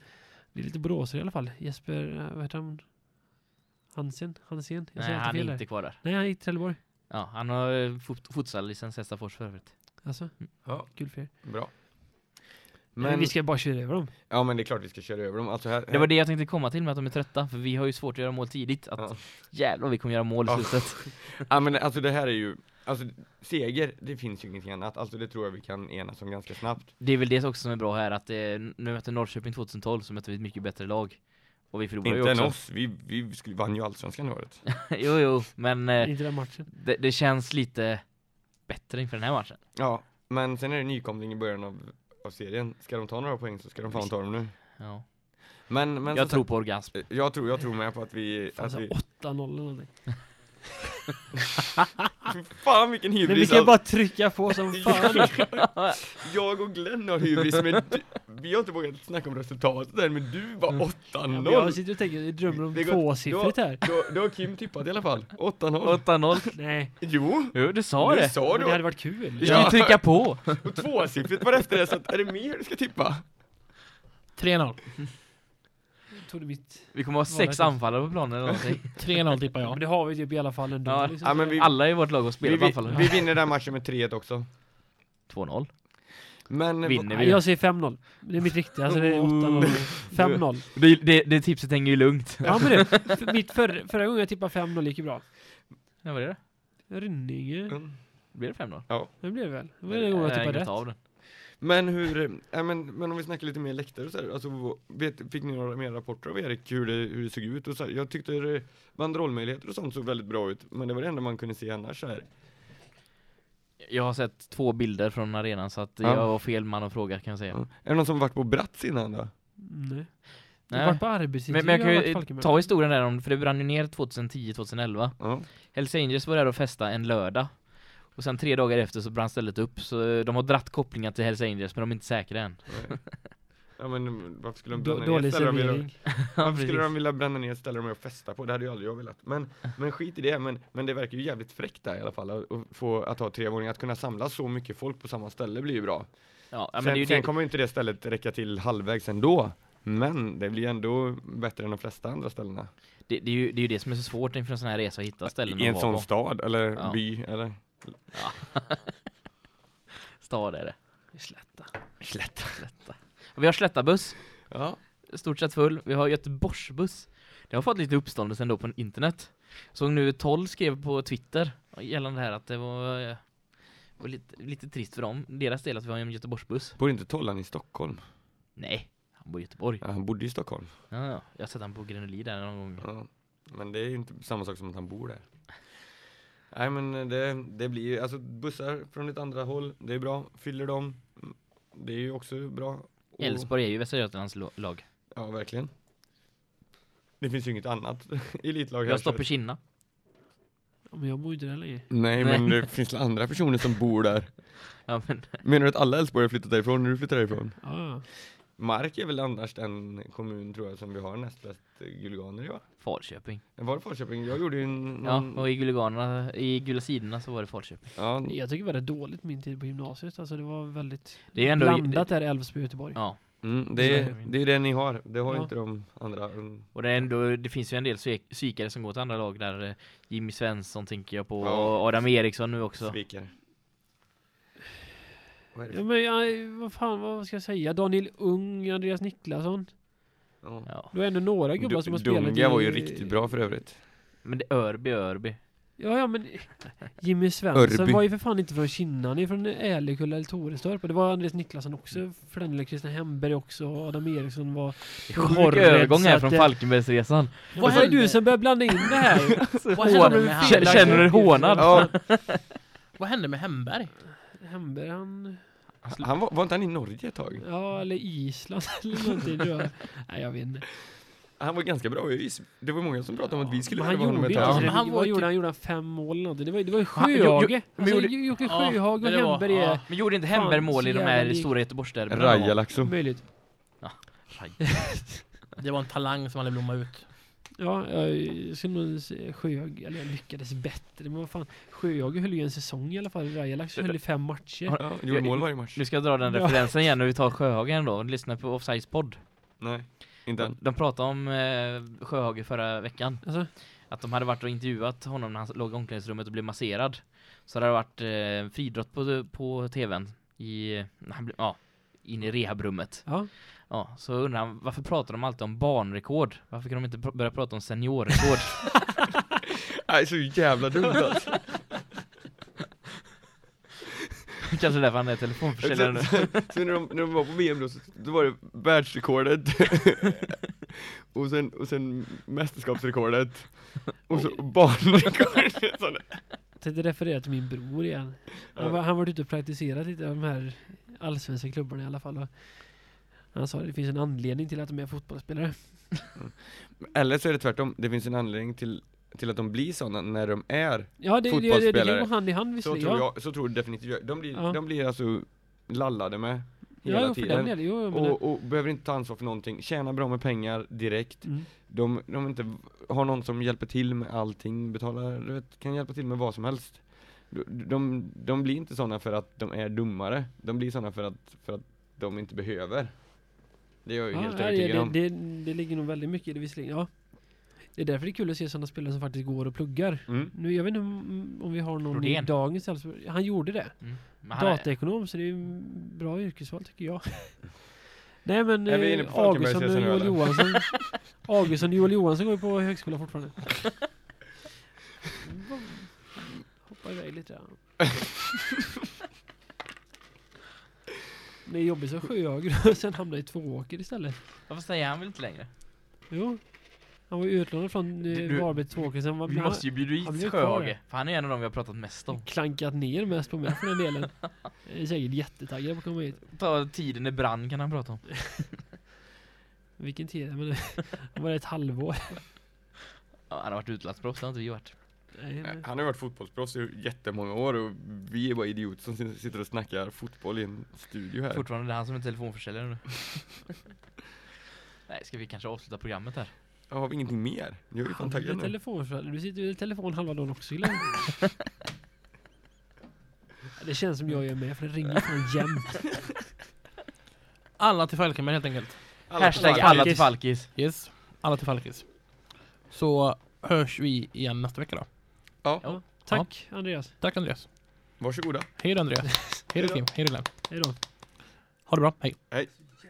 det är lite Boråsare i alla fall. Jesper, eh, vad heter han? Hansen? Hansen? Jag Nej, han är inte kvar där. Nej, han gick till Trelleborg. Ja, han har eh, fot futsal-licens Hästafors för övrigt. Alltså, Ja, kul för er. bra Men, Men, vi ska bara köra över dem. ja men det är klart vi ska köra över dem, alltså här, Det var det jag tänkte komma till med att de är trötta, för vi har ju svårt att göra mål tidigt. Att Ja. jävlar vi kommer göra mål i Ja. slutet. Ja men alltså det här är ju, alltså seger, det finns ju ingenting annat, alltså det tror jag vi kan enas om ganska snabbt Det är väl det också som är bra här, att eh, nu möter Norrköping 2012 så möter vi ett mycket bättre lag. Och vi förlorar ju Inte än också. oss, vi, vi skulle, vann ju allsvenskan det året jo, jo, men eh, Inte den matchen. det, det känns lite bättre inför den här matchen. Ja, men sen är det nykomling i början av, av serien, ska de ta några poäng så ska de fan ta dem nu Ja. Men, men jag som tror sagt, på orgasm. jag tror, jag tror med på att vi, Fan, att så vi 8-0 eller någonting. Fan vilken Nej, vi hybris kan bara trycka på som fan. Jag och Glenn har hybris men du, vi har inte vågat snacka om resultatet än men du var Mm. 8-0 jag sitter och tänker, jag drömmer om tvåsiffrigt här. då, då har Kim tippat i alla fall, 8-0 8-0. Nej, Jo, Jo, du sa du det. sa men du det hade varit kul. Du ska ju Ja. trycka på. och tvåsiffrigt var efter det så att, är det mer du ska tippa? 3-0. Tog det mitt... Vi kommer ha sex det? anfallare på planen eller någonting. 3-0 tippar Ja. jag. Men det har vi typ i alla fall ändå. Ja. liksom. Ja, men vi- Alla i vårt lag har Vi, spelat vi, anfallare. vi vinner den matchen med 3-1 också. 2-0. Men Vinner Nej, jag säger 5-0. Det är mitt riktiga, alltså det är 8-0. 5-0. Det, det, det tipset hänger ju lugnt. Ja men det, för mitt förra, förra gången jag tippade 5-0 gick ju bra. Ja, vad är det? Rynninge. Mm. Blir det 5-0? Det blev det väl. Det var den gången jag tippade rätt. Men hur, äh, men, men om vi snackar lite mer läktare och så här, alltså vet, fick ni några mer rapporter av Erik hur det, hur det såg ut och så här, Jag tyckte det, banderollmöjligheter och sånt såg väldigt bra ut, men det var det enda man kunde se annars så här. Jag har sett två bilder från arenan så att Ja. jag var fel man att fråga kan jag säga. Ja. Är det någon som varit på Bratz innan då? Nej. Nej. varit på arbetsintervju. Men, men jag kan ju ta historien där om, för det brann ju ner 2010-2011. Ja. Hells Angels var där och festa en lördag. Och sen tre dagar efter så brann stället upp, så de har dratt kopplingar till Hells Angels men de är inte säkra än. Ja men varför skulle de Då, bränna ner dålig ett ställe de vill-. Varför skulle de vilja bränna ner ett ställe de är och festa på? Det hade ju aldrig jag velat. Men, men skit i det, men, men det verkar ju jävligt fräckt där i alla fall. Att, få, att ha tre våningar, att kunna samla så mycket folk på samma ställe blir ju bra. Ja, ja men sen, ju sen det. kommer ju inte det stället räcka till halvvägs ändå. Men det blir ändå bättre än de flesta andra ställena. Det, det, är ju, det är ju det som är så svårt inför en sån här resa att hitta ställen I en sån på. stad, eller Ja. by, eller Stad är det. Slätta. slätt. Slätta. Och vi har Slättabuss, Ja. stort sett full. Vi har Göteborgsbuss. Det har fått lite uppståndelse ändå på internet. Såg nu 12 skrev på Twitter gällande det här att det var, eh, var lite, lite trist för dem, deras del att vi har en Göteborgsbuss. Bor inte Tollan i Stockholm? Nej, han bor i Göteborg. Ja, han bodde i Stockholm. Ja, ja. Jag har sett han på Grenoli där någon gång. Ja. Men det är ju inte samma sak som att han bor där. Nej men det, det blir ju, alltså bussar från ett andra håll, det är bra. Fyller dem, mm, det är ju också bra. Elfsborg är ju Västra Götalands lag. Ja, verkligen. Det finns ju inget annat elitlag här. har så- Stoppe Kinna. Ja, men jag bor ju inte där längre. Nej, Nej. men det finns andra personer som bor där. Ja, men, Menar du att alla Älvsborg har flyttat därifrån när du flyttar därifrån? Ja, ja. Mark är väl annars den kommun tror jag som vi har näst eh, guliganer i va? Falköping. Var det Falköping? Jag gjorde ju en, Ja, någon, och i Guliganerna, i Gula sidorna så var det Falköping. ja, Jag tycker det var dåligt min tid på gymnasiet. Alltså det var väldigt Det är ändå- blandat där Älvsby och Göteborg. Ja, mm, det, är, det. är det ni har. Det har Ja. inte de andra. Mm. och det är ändå, det finns ju en del psyk- psykare som går till andra lag där eh, Jimmy Svensson tänker jag på, Ja. och Adam Eriksson nu också. Sviker. Vad är Ja, men ja, vad fan, vad ska jag säga? Daniel Ung, Andreas Niklasson. Ja. Ja. Det var ändå några gubbar som har spelat Dunga i- var ju riktigt bra för övrigt. Men det Örby, Örby. Ja, ja, men Jimmy Svensson Örby. var ju för fan inte från Kinna, han är från Älekulla eller Torestorp. Och det var Andreas Niklasson också, för den delen Christian Hemberg också, och Adam Eriksson var... Är Sjuk Horred, övergång här från eh, Falkenbergsresan. Vad var det du som började blanda in det här? Vad hände med Känner- Hemberg? Känner du dig hånad? Ja, Vad hände med Hemberg? Hemberg, han... han var, var inte han i Norge ett tag? Ja, eller Island eller någonting tror jag. Nej, jag vet inte. Han var ganska bra i is. Det var många som pratade om att vi skulle han värva honom ett tag. Ja, han det. var gjorde han? Gjorde han fem mål eller någonting? Det var, det var ju Han- Sjöhage. men Alltså, gjorde- Jocke Ja, Sjöhage och Hemberg är ja. Men gjorde inte Hemberg mål i de här stora Göteborgsderbyna? Rajalaxo. möjligt. Det var en talang som hade blommat ut. Ja, jag skulle nog säga Sjöhage, eller jag lyckades bättre. Men vad fan, Sjöhage höll ju en säsong i alla fall. Rajalax höll i fem matcher. Ja, gjorde mål varje match. Nu ska jag dra den referensen igen och vi tar Sjöhagen då. Lyssna på Offsides podd. Nej, inte än. De, de pratade om eh, Sjöhage förra veckan. Alltså, Att de hade varit och intervjuat honom när han låg i omklädningsrummet och blev masserad. Så det hade varit eh, friidrott på, på tvn i, när han blev, ja, in i rehabrummet. ja. Ja, så undrar han, varför pratar de alltid om barnrekord? Varför kan de inte pr- börja prata om seniorrekord? Nej, så jävla dumt alltså. Kanske därför han är telefonförsäljare nu. så, så när, de, när de var på VM då, så, då var det världsrekordet och, sen, och sen mästerskapsrekordet och så banrekordet. Så det- Jag tänkte referera till min bror igen. Han Ja. var, han var ute och praktiserat lite av de här allsvenska klubbarna i alla fall. Och han sa att det finns en anledning till att de är fotbollsspelare. Eller så är det tvärtom, det finns en anledning till, till att de blir sådana när de är Ja, det, det, det, det kan Fotbollsspelare. gå hand i hand Så visserligen. tror ja. jag, så tror jag definitivt De blir, Ja. de blir alltså lallade med hela Ja, tiden delen. Jo, jag och, och behöver inte ta ansvar för någonting, tjänar bra med pengar direkt Mm. De, de inte har någon som hjälper till med allting, betalar, du vet, kan hjälpa till med vad som helst de, de, de blir inte sådana för att de är dummare, de blir sådana för att, för att de inte behöver Det är jag ju Ja, helt ja, övertygad det, om. det, det ligger nog väldigt mycket i det visserligen. Ja. Det är därför det är kul att se sådana spelare som faktiskt går och pluggar. Mm. Nu, jag vet inte om, om vi har någon i Rodén. dagens Elfsborg. Han gjorde det. Mm. Är- Dataekonom, så det är ju bra yrkesval tycker jag. Nej men Är vi eh, inne på Falkenbergs Augustsson och Joel? Johansson Augustsson och Joel Johansson går ju på högskola fortfarande. Hoppa iväg lite. Det är jobbigt som Sjöhagen och sen hamna i Tvååker istället. Varför säger han väl inte längre? Jo. Han var ju utlånad från eh, Varberg till Tvååker, sen var Vi han måste ju bjuda hit Sjöhage. För han är en av dem vi har pratat mest om. klankat ner mest på mig för den delen. Jag är säkert jättetaggad på att komma hit. Ta tiden det brann kan han prata om. Vilken tid, men det var ett halvår. Ja, han har varit utlandsproffs, det har inte vi varit. Nej. Han har varit fotbollsproffs i jättemånga år och vi är bara idioter som sit- sitter och snackar fotboll i en studio här. Fortfarande det är han som är telefonförsäljare nu. Nej, ska vi kanske avsluta programmet här? Ja, har vi ingenting mer? Nu är vi fan är taggade nu. telefonförsäljare. Du sitter ju i telefon halva dagen också. Ja, Det känns som jag gör med för det ringer fan jämt. Alla till Falkenberg helt enkelt. Hashtag Falkis. alla till Falkis. Yes. Alla till Falkis. Så hörs vi igen nästa vecka då. Ja, Ja, tack Andreas. Tack Andreas. varsågoda. Hej då Andreas. Hej då Kim. Hej då. Hej då. Ha det bra. Hej. Hej.